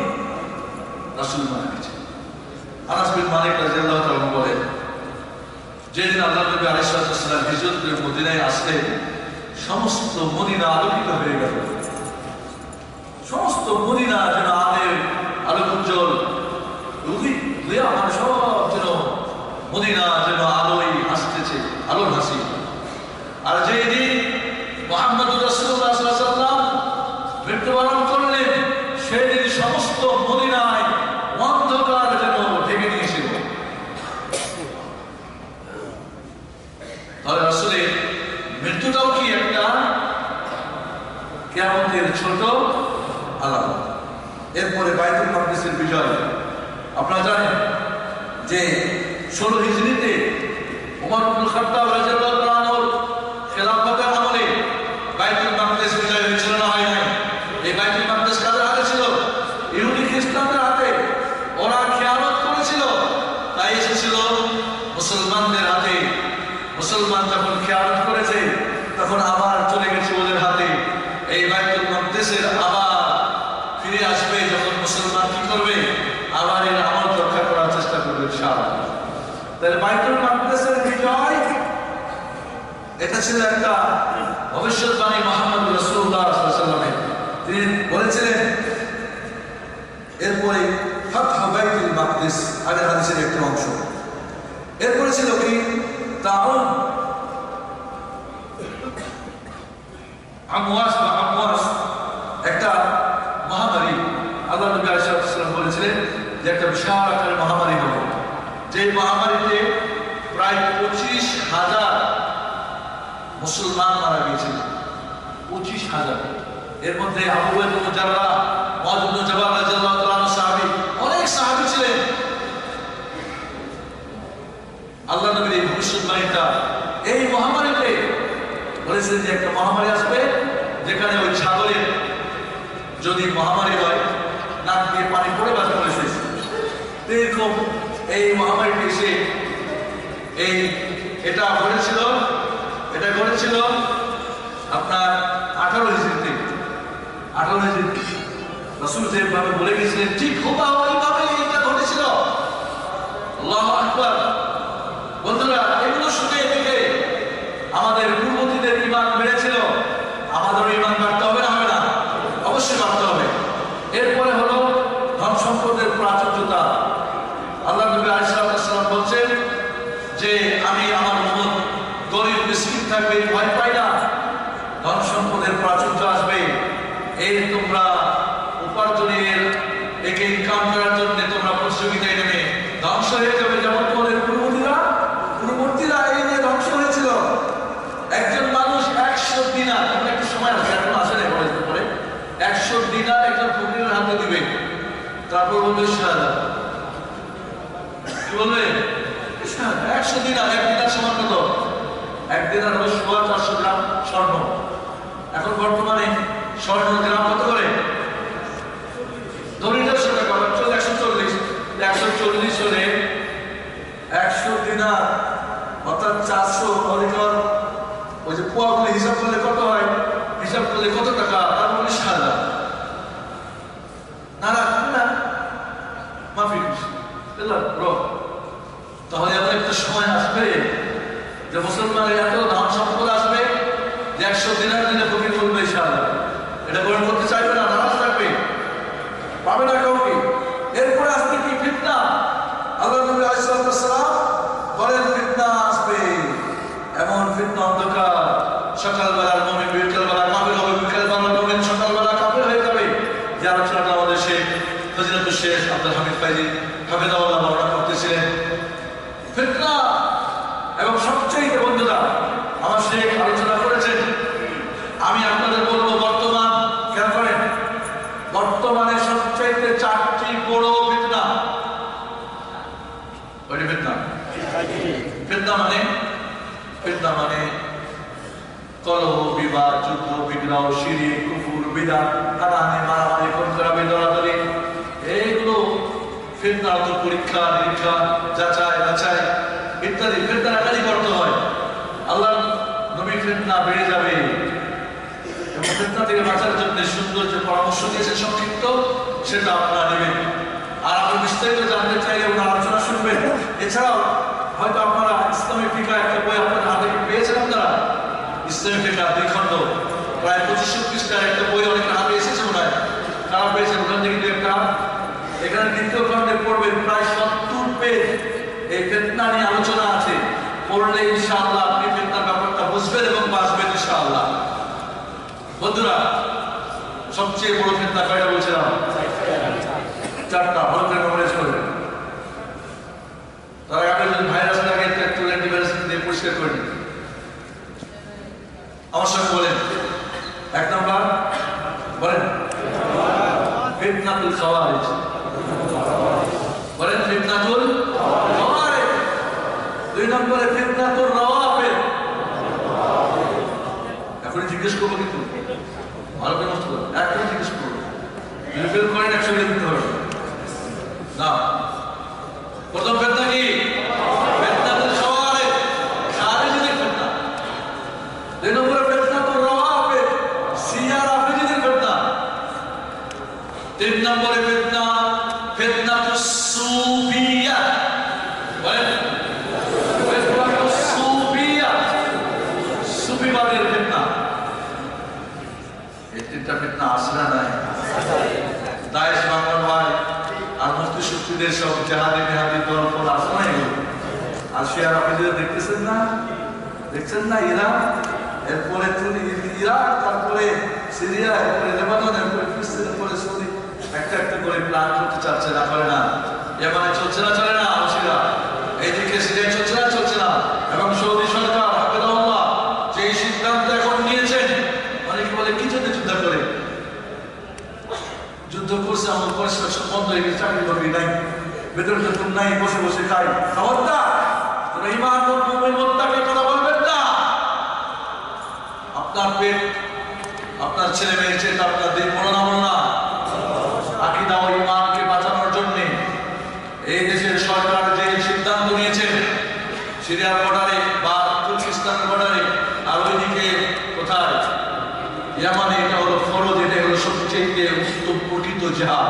রাসূল আনাস বিন মালিক তাআলা বলেন যেদিন নবী আলাইহিস সালাম হিজরত করে মদিনায় সমস্ত মদিনা আলোকিত হয়ে গেল। সমস্ত মদিনা যেন আলোর সব যেন মদিনা যেন আলোয় হাসতেছে, আলোর হাসি। আর যেই দিন মোহাম্মদ আলাইহি ওয়াসাল্লাম মৃত্যুবরণ করলেন সেদিন সমস্ত মদিনায় অন্ধকার যেন ঢেকে নিয়েছিল তাহলে আসলে মৃত্যুটাও কি একটা কেমতের ছোট আলাদা এরপরে বাইতুল মাকদিসের বিজয় আপনারা জানেন যে ষোলো হিজড়িতে ওমর খাত্তাব রাদিয়াল্লাহু তাআলা আনহুর খেলাফতের আমলে বাইতুল মাকদিস বিজয় হয়েছিল না হয় নাই এই বাইতুল মাকদিস কাদের হাতে ছিল ইহুদি খ্রিস্টানদের হাতে ওরা খেয়ালত করেছিল তাই এসেছিল মুসলমানদের হাতে মুসলমান যখন খেয়ালত করেছে তখন আবার চলে গেছে ওদের হাতে এই বাইতুল মাকদিসের আবার ফিরে আসবে যখন মুসলমান কি করবে আবার এর আমল রক্ষা করার চেষ্টা করবে ইনশাআল্লাহ তাহলে বাইতুল মাকদিসের বিজয় এটা ছিল একটা ভবিষ্যৎবাণী মোহাম্মদ রাসূলুল্লাহ সাল্লাল্লাহু আলাইহি ওয়াসাল্লামের তিনি বলেছিলেন এরপরে ফাতহ বাইতুল মাকদিস আগের হাদিসের একটি অংশ এরপরে ছিল কি তাউন আমওয়াস বা আমওয়াস একটা মহামারী আল্লাহ নবী আলাইহিস সালাম বলেছিলেন যে একটা বিশাল আকারের মহামারী হবে যে মহামারীতে প্রায় পঁচিশ হাজার মুসলমান মারা গিয়েছিল। পঁচিশ হাজার। এর মধ্যে এই যেখানে ওই ছাগলের যদি মহামারী হয় দিয়ে পানি এই মহামারীটি এই এটা ঘটেছিল এটা ঘটেছিল আপনার আঠারো হিজড়িতে আঠারো হিজড়িতে রসুল বলে গেছিলেন ঠিক হোবা ওইভাবে এটা ঘটেছিল। আল্লাহ আকবর। বন্ধুরা, এগুলো শুনে থেকে আমাদের পূর্বতীদের ইমান বেড়েছিল। ইমান বাড়তে হবে না হবে না অবশ্যই বাড়তে হবে এরপরে হলো ধন সম্পদের প্রাচুর্যতা আল্লাহ নবী আলাইসালাম বলছেন যে আমি আমার উম্মত মিসকিন থাকবে ভয় পাই না। ধন সম্পদের প্রাচুর্য আসবে। এই তোমরা উপার্জনের, একে ইনকাম করার জন্য তোমরা প্রতিযোগিতায় নেমে ধ্বংস হয়ে যাবে যেমন তোমাদের পূর্ববর্তীরা পূর্ববর্তীরা এই নিয়ে ধ্বংস হয়েছিল। একজন মানুষ একশো দিনার একটা সময় আছে এখন আসে না কলেজ পরে। একশো দিনার একজন ফকিরের হাতে দিবে। তারপর বলবে শাহাদা কি বলবে? একশো দিনার এক দিনার সমান কত এক দিনার হলো সোয়া চারশো গ্রাম স্বর্ণ এখন বর্তমানে স্বর্ণ গ্রাম কত করে ধরি দেড়শো টাকা চল একশো চল্লিশ একশো চল্লিশ হলে একশো দিনার অর্থাৎ চারশো অধিকর ওই যে পোয়াগুলো হিসাব করলে কত হয়? হিসাব করলে কত টাকা? তার উনিশ হাজার। না না না মাফি তাহলে এমন একটা সময় আসবে যে মুসলমানের এত ধন সম্পদ আসবে যে একশো দিনের দিনে ফকির বলবে ইনশাআল্লাহ এটা গ্রহণ করতে চাইবে না নারাজ থাকবে পাবে না কাউকে এরপরে আসবে কি ফিতনা আল্লাহ নবী আলাইহিসসালাম বলেন ফিতনা আসবে এমন ফিতনা অন্ধকার সকালবেলার মুমিন বিকেলবেলা কাফের হবে বিকেলবেলার মুমিন সকালবেলা কাফের হয়ে যাবে যে আলোচনাটা আমাদের শেখ ফজিলাতুল শেখ আব্দুল হামিদ ফাইজি হাফেজাউল্লাহ বর্ণনা করতেছিলেন ফিতনা এবং সবচেয়ে বন্ধুরা আমার শেখ আলোচনা করেছেন আমি আপনাদের বলব বর্তমান কেন করেন বর্তমানে সবচাইতে চারটি বড় ফিতনা ওইটি ফিতনা ফিতনা মানে ফিতনা মানে বিবাদ যুদ্ধ বিগ্রহ সিঁড়ি কুকুর বিদা হানাহানি মারামারি করাবে দৌড়াদৌড়ি এইগুলো ফিতনার তো পরীক্ষা, নিরীক্ষা, যাচাই, বাছাই ইত্যাদি ফিতনার আকারই করতে হয়। আল্লাহ নবী ফিতনা বেড়ে যাবে। এবং থেকে বাঁচার জন্য সুন্দর যে পরামর্শ দিয়েছে সংক্ষিপ্ত সেটা আপনারা নেবেন। আর আপনি বিস্তারিত জানতে চাইলে ওনার আলোচনা শুনবেন। এছাড়াও হয়তো আপনারা ইসলামী ফিকা একটা বই আপনার হাতে পেয়েছেন আপনারা। ইসলামী ফিকা দুই প্রায় পঁচিশশো পৃষ্ঠার একটা বই অনেকের হাতে এসেছে মনে হয় তারা পেয়েছেন ওখান থেকে একটা এখানে দ্বিতীয় খণ্ডে পড়বেন প্রায় সত্তর পেজ এই ফেতনা নিয়ে আলোচনা আছে পড়লে ইনশাআল্লাহ আপনি ফেতনার ব্যাপারটা বুঝবেন এবং বাঁচবেন ইনশাআল্লাহ বন্ধুরা, সবচেয়ে বড় ফেতনা কয়টা বলছিলাম। চারটা, ভালো করে মেমোরাইজ করবেন তার আগে ভাইরাস লাগে একটু দিয়ে পরিষ্কার করে আমার সঙ্গে বলেন। এক নাম্বার, বলেন। ফিতনাতুল খাওয়ারিজ। বলেন ফিতনাতুল খাওয়ারিজ। দুই নম্বরে ফিতনাতুল রাওয়াফিদ এখন জিজ্ঞেস করব কিন্তু। ভালো করে নষ্ট করো। এখন জিজ্ঞেস করব। যদি ফেল করেন একসঙ্গে দিতে হবে। না। প্রথম ফেতনা কি ফিতনাতুল খাওয়ারিজ শারীরিক ফিতনা দুই নম্বরে ফিতনাতুল রাওয়াফিদ সিয়া রাফিজিদের ফিতনা তিন নম্বরে ফিতনা ফিতনাতুস সুফিয়া বলেন ফিতনাতুস সুফিয়া সুফিবাদের ফিতনা এই তিনটা ফিতনা আসে না নাই দায়েশ বাংলার ভাই আর মুফতি সব জাহাদি আসে না এগুলো? আর শেয়ার দেখতেছেন না? দেখছেন না এরপরে ইরাক, তারপরে সিরিয়া, এরপরে লেবানন, এরপরে ফিলিস্তিন, এরপরে সৌদি। একটা একটা করে প্ল্যান করতে চাচ্ছে, না করে না। এবারে চলছে না, চলে না আলসিরা এইদিকে সিরিয়া চলছে না চলছে না। এবং সৌদি সরকার হাফেজাউল্লাহ যে এই সিদ্ধান্ত এখন নিয়েছেন অনেকে বলে কি জন্য যুদ্ধ করে যুদ্ধ করছে আমার গেছে চাকরি বাকরি নাই ভেতরে তো নাই, বসে বসে খাই। আপনার ছেলে মেয়ে চেয়ে আপনার দিন না। না ইমানকে বাঁচানোর এই দেশের সরকার যে সিদ্ধান্ত নিয়েছে, সিরিয়ার বর্ডারে বা তুর্কিস্তানের বর্ডারে, আর ওইদিকে কোথায়? ইয়ামানে এটা হলো ফরজ, এটা হলো সবচেয়ে উত্তম প্রকৃত জাহাজ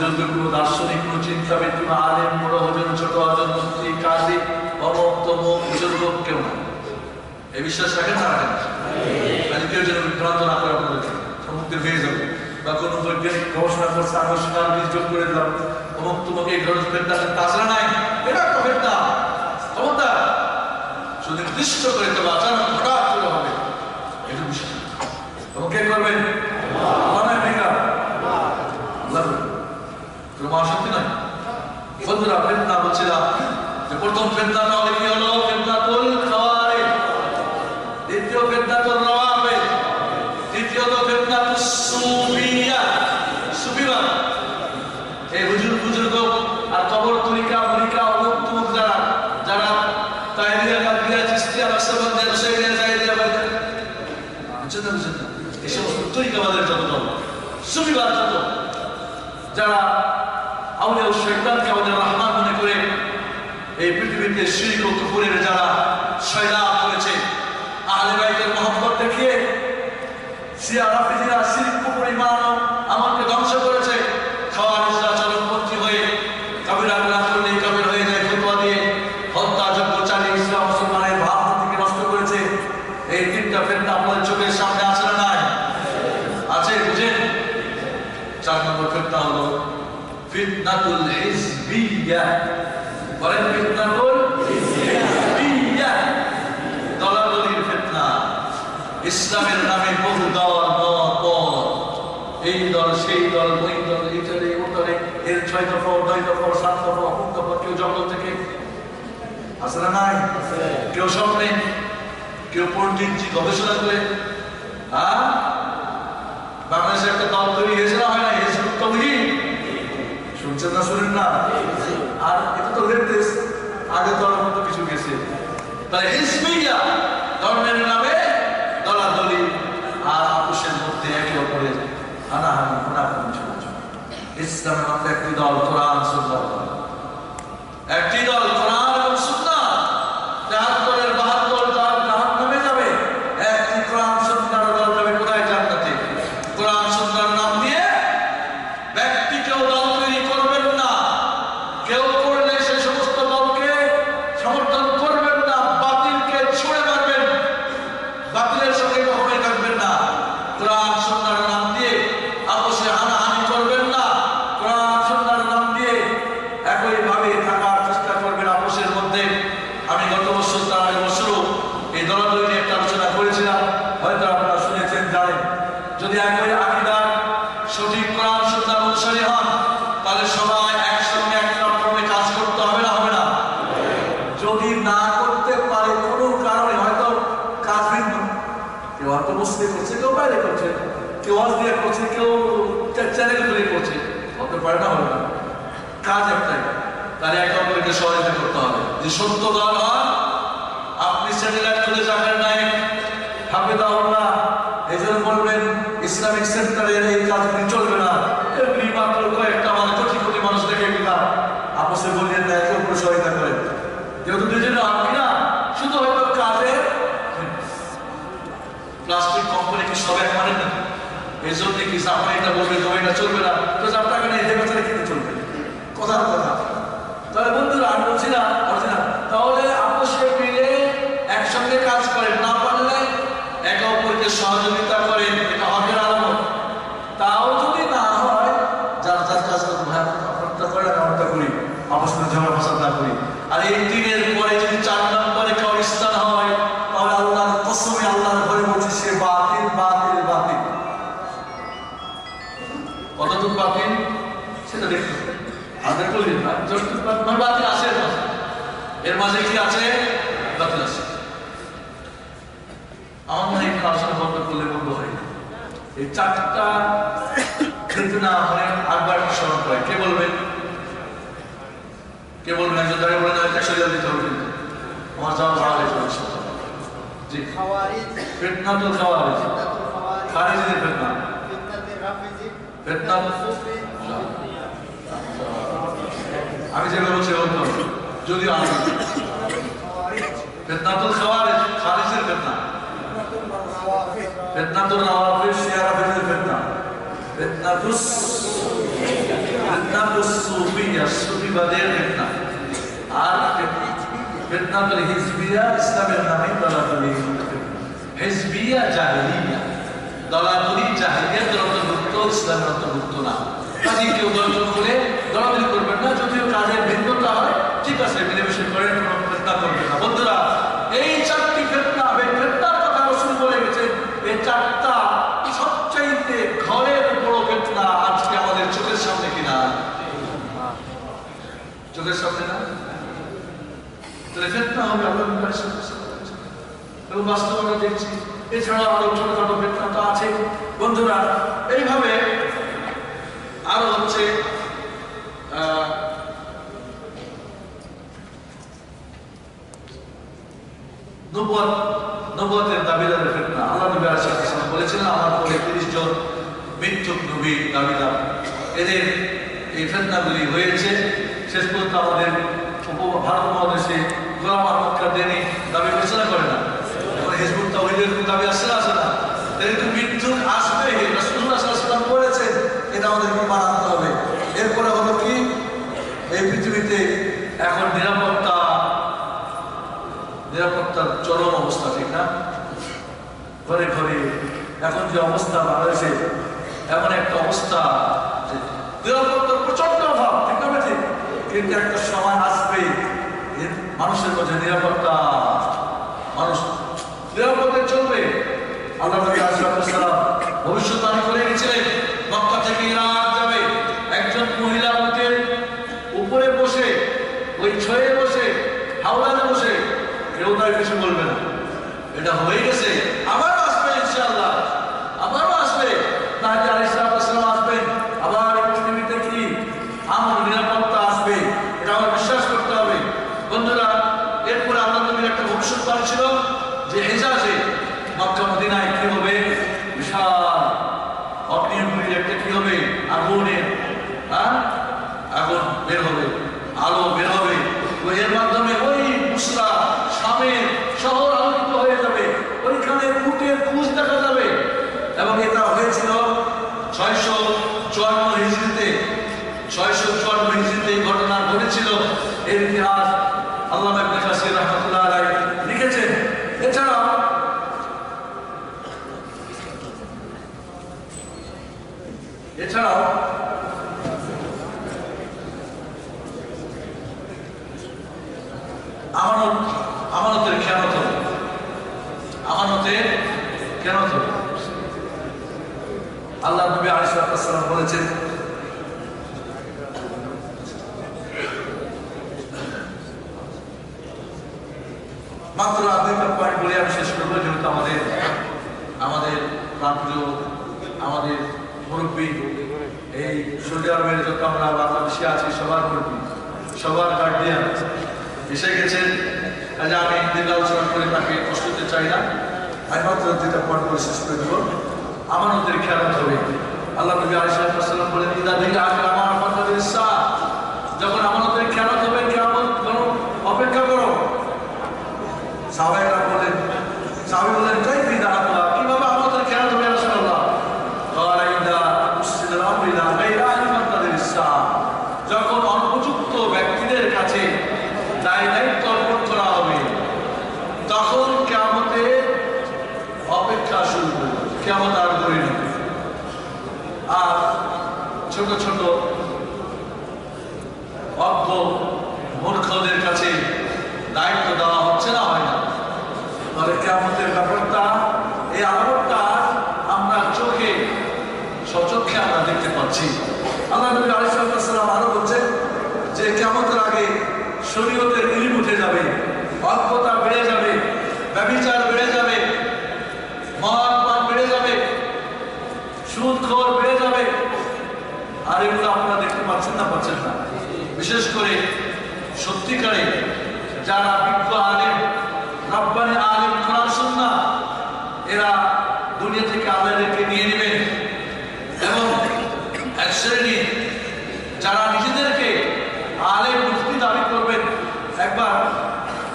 ফেরেশতা কোন দার্শনিক কোন চিন্তাবিদ কোন আলেম বড় হজন ছোট হজন মন্ত্রী কাজী অমক তমক বুজুর্গ কেউ না। এই বিশ্বাস রাখেন না রাখেন কাজে কেউ যেন বিভ্রান্ত না করে আপনাদেরকে সমুদ্রে যাবে। বা কোন বৈজ্ঞানিক গবেষণা করছে যোগ করে দিলাম অমুক তোমাকে এই ফেরত আসেন তাছাড়া নাই। এটা একটা ফেরতা ক্ষমতা। সুনির্দিষ্ট করে আচানক হঠাৎ করে হবে। এটা বিশ্বাস। করবেন আল্লাহ না ভেঙা আল্লাহ কোনো মহাশক্তি নয় বন্ধুরা ফেতনা বলছিলাম যে প্রথম ফেতনাটা হলে কি হলো? ফেতনাতুল খাওয়ারিজ দ্বিতীয় ফেতনাতুল রাওয়াফিদ তৃতীয়ত ফেতনাতুস সুফিয়া। সুফিবাদ এই হুজুর, বুজুর্গ, আর কবর তরিকা মরিকা অমুক তুমুক যারা যারা তাইরিয়া কাদিয়া চিস্তিয়া নকশবন্দিয়া রসাইলিয়া জাইদিয়া বাইদা। বুঝছেন না বুঝছেন না? এই সমস্ত তরিকাবাদের যত সুফিবাদ যত যারা আউলিয়া শৈতানকে, আমাদের রহমান মনে করে এই পৃথিবীতে শিরিক ও কুফুরের যারা সয়লাভ করেছে, আহলে বাইতের মহব্বত দেখিয়ে সিয়া রাফিজিরা শিরিক কুফুর ইমান ও আমাকে ধ্বংস করেছে খাওয়ারিজরা চরমপন্থী হয়ে কবিরা গুনাহ করলে কবির হয়ে যায় ফতোয়া দিয়ে হত্যাযজ্ঞ চালিয়ে ইসলাম মুসলমানের ভাবমূর্তিকে নষ্ট করেছে এই তিনটা ফেতনা আপনাদের চোখের সামনে আছে না নাই আছে বুঝেন চার নম্বর ফেতনা হলো ফিতনাতুল হিজবিয়া বলেন ফিতনাতুল হিজবিয়া দলাদলির ফিতনা ইসলামের নামে বহু দল মত পথ এই দল সেই দল এই দলে ও দলে এর ছয় দফা নয় দফা সাত দফা অমুক দফা কেউ জঙ্গল থেকে আসে না নাই? কেউ স্বপ্নে কেউ পণ্ডিতজি গবেষণা করে হ্যাঁ? বাংলাদেশে একটা দল তৈরি হয়েছে না হয় না? হিজবুত তৌহিদ শুনছেন না শুনেন না? আর এটা তো লেটেস্ট আগে দলের মতো কিছু গেছে। তাহলে হিজবিয়া ধর্মের নামে দলাদলি আর আপুষের মধ্যে একে অপরের হানাহানি খুনাখুনি ছোটাছুটি ইসলামের মধ্যে একটি দল কোরআন সুন্নাহ। একটি দল কোরআন এবং সুন্নাহ তেহাত্তরের বাহাত্তর দল জাহান নামে যাবে একটি কোরআন সুন্নাহর দল যাবে কোথায় জান্নাতে কোরআন সুন্নাহর নাম দিয়ে ব্যক্তি কেউ দল তৈরি করবেন না কেউ করলে সে সমস্ত দলকে সমর্থন করবেন না বাতিলকে ছুড়ে মারবেন বাতিলের সঙ্গে কখনোই থাকবেন না কোরআন সুন্নাহর নাম দিয়ে আপোষে হানাহানি করবেন না কোরআন সুন্নাহর নাম দিয়ে একইভাবে থাকার চেষ্টা করবেন আপোষের মধ্যে আমি গত বছর তার আগের বছরও এই দলাদলি নিয়ে একটা আলোচনা করেছিলাম হয়তো আপনারা শুনেছেন জানেন যদি একই আকিদার সঠিক কোরআন সুন্নাহ অনুসারী হন তাহলে সবাই একসঙ্গে এক প্ল্যাটফর্মে কাজ করতে হবে না হবে না যদি না করতে পারে কোনো কারণে হয়তো কাজ ভিন্ন কেউ হয়তো বসতে করছে কেউ বাইরে করছে কেউ ওয়াজ দিয়ে করছে কেউ চ্যানেল খুলে করছে হতে পারে না হবে না কাজ একটাই তাহলে একে অপরকে সহযোগিতা করতে হবে যে সত্য দল হন আপনি স্যাটেলাইট খুলে যাবেন নাই হাফেদাউল্লাহ এই জন্য বলবেন ইসলামিক সেন্টারের এই কাজগুলি চলবে না এমনি মাত্র কয়েকটা মানে কোটি কোটি মানুষ দেখে গেলাম আপসে বললেন না একে অপরে সহায়তা করে যেহেতু দুজনে আপনি না শুধু হয়তো কাজে প্লাস্টিক কোম্পানি কি সব এক মানে না এই জন্য কি আপনি এটা বলবেন তোমার এটা চলবে না তো যার টাকা নেই এদের বেচারে কিনে চলবে কথার কথা তাহলে চারটা কিন্তু না মানে হলে আটবার স্মরণ করে। কে বলবেন কে বলবেন একজন দাঁড়িয়ে বলে দাঁড়িয়ে একশো দিতে হবে কিন্তু। আমার যাওয়া ভালো হয়েছে জি। ফেতনা তো যাওয়া হয়েছে খারিজিদের ফেতনা? ফেতনা আমি যেভাবে বলছি বলতে যদিও আমি। ফেতনাতুল খাওয়ারেজ খারিজের ফেতনা। ফেতনাতুল নওয়াফিস ইসলামের অন্তর্ভুক্ত না। কাজে কাজের ঠিক আছে মিলেমিশে করবেন না। এই চারটি ফেতনা, এই ফেতনার গেছেন, এই চারটা সবচাইতে ঘরের বড় ফেতনা আজকে আমাদের চোখের সামনে কিনা চোখের সামনে না? তাহলে ফেতনা হবে, আমরা বিবাহের সাথে এবং বাস্তবতা দেখছি। এছাড়াও আরও ছোটখাটো ফেতনা তো আছে। বন্ধুরা, এইভাবে আরও হচ্ছে নবুয়াত, নবুয়াতের ফেতনা। আল্লাহ নবী আলাইহিস সালাম বলেছিলেন, আমার পরে 30 জন মিথ্যুক নবী দাবিদার। এদের এই ফেতনাগুলি হয়েছে। শেষ পর্যন্ত আমাদের ভারত মহাদেশে দাবি না করে না। দাবি না, আসে না। মৃত্যু আসবে এটা আমাদের কি মানাতে হবে। এরপরে হলো কি? এই পৃথিবীতে এখন নিরাপত্তা, নিরাপত্তার চরম অবস্থা, ঠিক না? ঘরে ঘরে এখন যে অবস্থা বাংলাদেশে, এমন একটা অবস্থা নিরাপত্তার প্রচণ্ড কিন্তু একটা সময় আসবে। মানুষের মধ্যে নিরাপত্তা, মানুষ নিরাপদে চলবে। আল্লাহ একজন মহিলা উটের উপরে বসে, ওই ছয়ে বসে হাওলাতে বসে, কেউ তার কিছু বলবে না। এটা হয়ে গেছে। আবার আসবে ইনশাআল্লাহ। আবারও আসবে। তাহলে আলী সালাম আসবেন আবার এই পৃথিবীতে কি আমার নিরাপত্তা আসবে এটা আমার বিশ্বাস করতে হবে বন্ধুরা এরপরে আল্লাহ নবীর একটা ভবিষ্যৎবাণী ছিল যে হেজাজে মক্কা মদিনায় কি হবে বিশাল অগ্নিগুলির একটা কি হবে আগুনের হ্যাঁ আগুন বের হবে আলো বের হবে তো এর মাধ্যমে ওই মুসরা সামের শহর আলোকিত হয়ে যাবে ওইখানে উটের খুঁজ দেখা যাবে এবং এটা হয়েছিল ছয়শো চুয়ান্ন হিজড়িতে ছয়শো চুয়ান্ন হিজড়িতে এই ঘটনা ঘটেছিল এর ইতিহাস আল্লাহ ইবনে কাসির রহমাতুল্লাহ আলাইহি লিখেছেন এছাড়াও এছাড়াও আমানত, আমানতের খেয়ানত আমানতের খেয়ানত আল্লাহ নবী আলিসাল্লাম বলেছেন, মাত্র দুইটা পয়েন্ট বলে আমি শেষ করব, যেহেতু আমাদের আমাদের প্রান্তীয় আমাদের মুরব্বী, এই সৌদি আরবের যত আমরা বাংলাদেশে আছি, সবার মুরব্বী, সবার গার্ডিয়ান এসে গেছেন। কাজে আমি দীর্ঘ আলোচনা করে তাকে কষ্ট চাই না। আমি মাত্র দুইটা পয়েন্ট বলে শেষ করে দেবো। আমানতের খেয়াল হবে। আল্লাহ নবী আলিসাল্লাম বলেন, ইদা দিকে আগে আমার আমাদের যখন আমানতের খেয়াল হবে কেমন করো অপেক্ষা করো। সাহাবাইরা বলেন, সাহাবি বলেন করছি আল্লাহ নবী আলিসাল্লাম আরও বলছেন যে কেমন আগে শরীয়তের ইলিম উঠে যাবে, অল্পতা বেড়ে যাবে ব্যবিচার বেড়ে যাবে মহাত্মা বেড়ে যাবে, সুদ খবর বেড়ে যাবে। আর এগুলো আপনারা দেখতে পাচ্ছেন না পাচ্ছেন না। বিশেষ করে সত্যিকারে যারা বিজ্ঞ এক শ্রেণি যারা নিজেদেরকে আলেম মুক্তি দাবি করবেন, একবার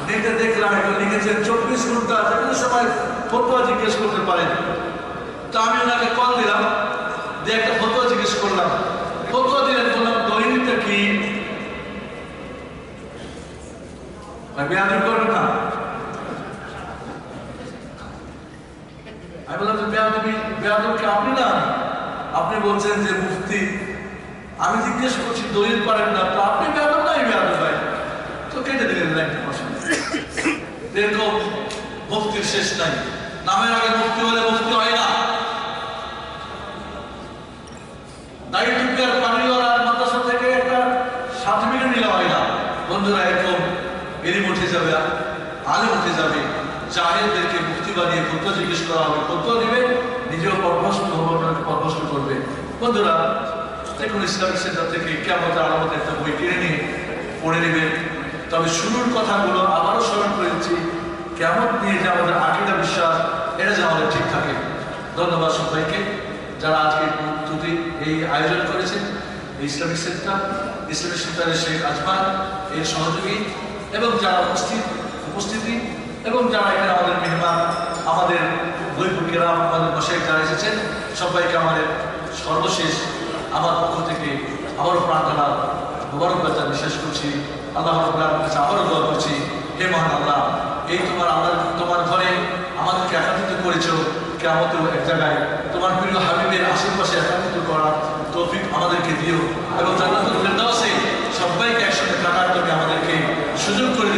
নেটে দেখলাম একজন লিখেছেন, চব্বিশ ঘণ্টা যে কোনো সময় ফটোয়া জিজ্ঞেস করতে পারেন। তো আমি ওনাকে কল দিলাম, দিয়ে একটা ফটোয়া জিজ্ঞেস করলাম। ফটোয়া দিলেন, বললাম, দৈনিকটা কি? বেয়াদি করবেন না। আমি বললাম যে বেয়াদবি বেয়াদবকে আপনি না আপনি বলছেন যে মুফতি, আমি জিজ্ঞেস করছি, দলিল পারেন না? তো আপনি বেয়াদব নাই বেয়াদব ভাই তো কেটে দিলেন লাইনটা পছন্দ এরকম মুফতির শেষ নাই। নামের আগে মুফতি হলে মুফতি হয় না। দায়িত্ব টুপিয়ার পানিওয়ালা মাদ্রাসা থেকে একটা সার্টিফিকেট নিলে হয় না। বন্ধুরা, এরকম এরিম উঠে যাবে আলে উঠে যাবে। জাহেদদেরকে মুক্তি বানিয়ে কত জিজ্ঞেস করা হবে। কত দিবে নিজেও পরভস্ত ভগবানকে পরভস্ত করবে বন্ধুরা, দেখুন ইসলামিক সেন্টার থেকে কেমন আলামত একটা বই কিনে নিয়ে পড়ে নেবেন। তবে শুরুর কথাগুলো আবারও স্মরণ করে দিচ্ছি কেমন নিয়ে যে আমাদের আকিদা বিশ্বাস, এটা যে আমাদের ঠিক থাকে। ধন্যবাদ সবাইকে যারা আজকে প্রস্তুতি এই আয়োজন করেছেন ইসলামিক সেন্টার, ইসলামিক সেন্টারের শেখ আজমান এর সহযোগী, এবং যারা উপস্থিত, উপস্থিতি এবং যারা এখানে আমাদের মেহমান, আমাদের বৈপুকেরা আমাদের বসে যারা এসেছেন, সবাইকে আমাদের সর্বশেষ আমার পক্ষ থেকে আবারও প্রার্থনা মোবারকবাদ বিশ্বাস করছি। আল্লাহ রবুল্লাহর কাছে আবারও দোয়া করছি, হে মহান আল্লাহ, এই তোমার আল্লাহ, তোমার ঘরে আমাদেরকে একাত্রিত করেছ কেমন এক জায়গায়। তোমার প্রিয় হাবিবের আশেপাশে একাত্রিত করার তৌফিক আমাদেরকে দিও এবং জান্নাতুল ফেরদাউসে সবাইকে একসাথে থাকার তুমি আমাদেরকে সুযোগ করে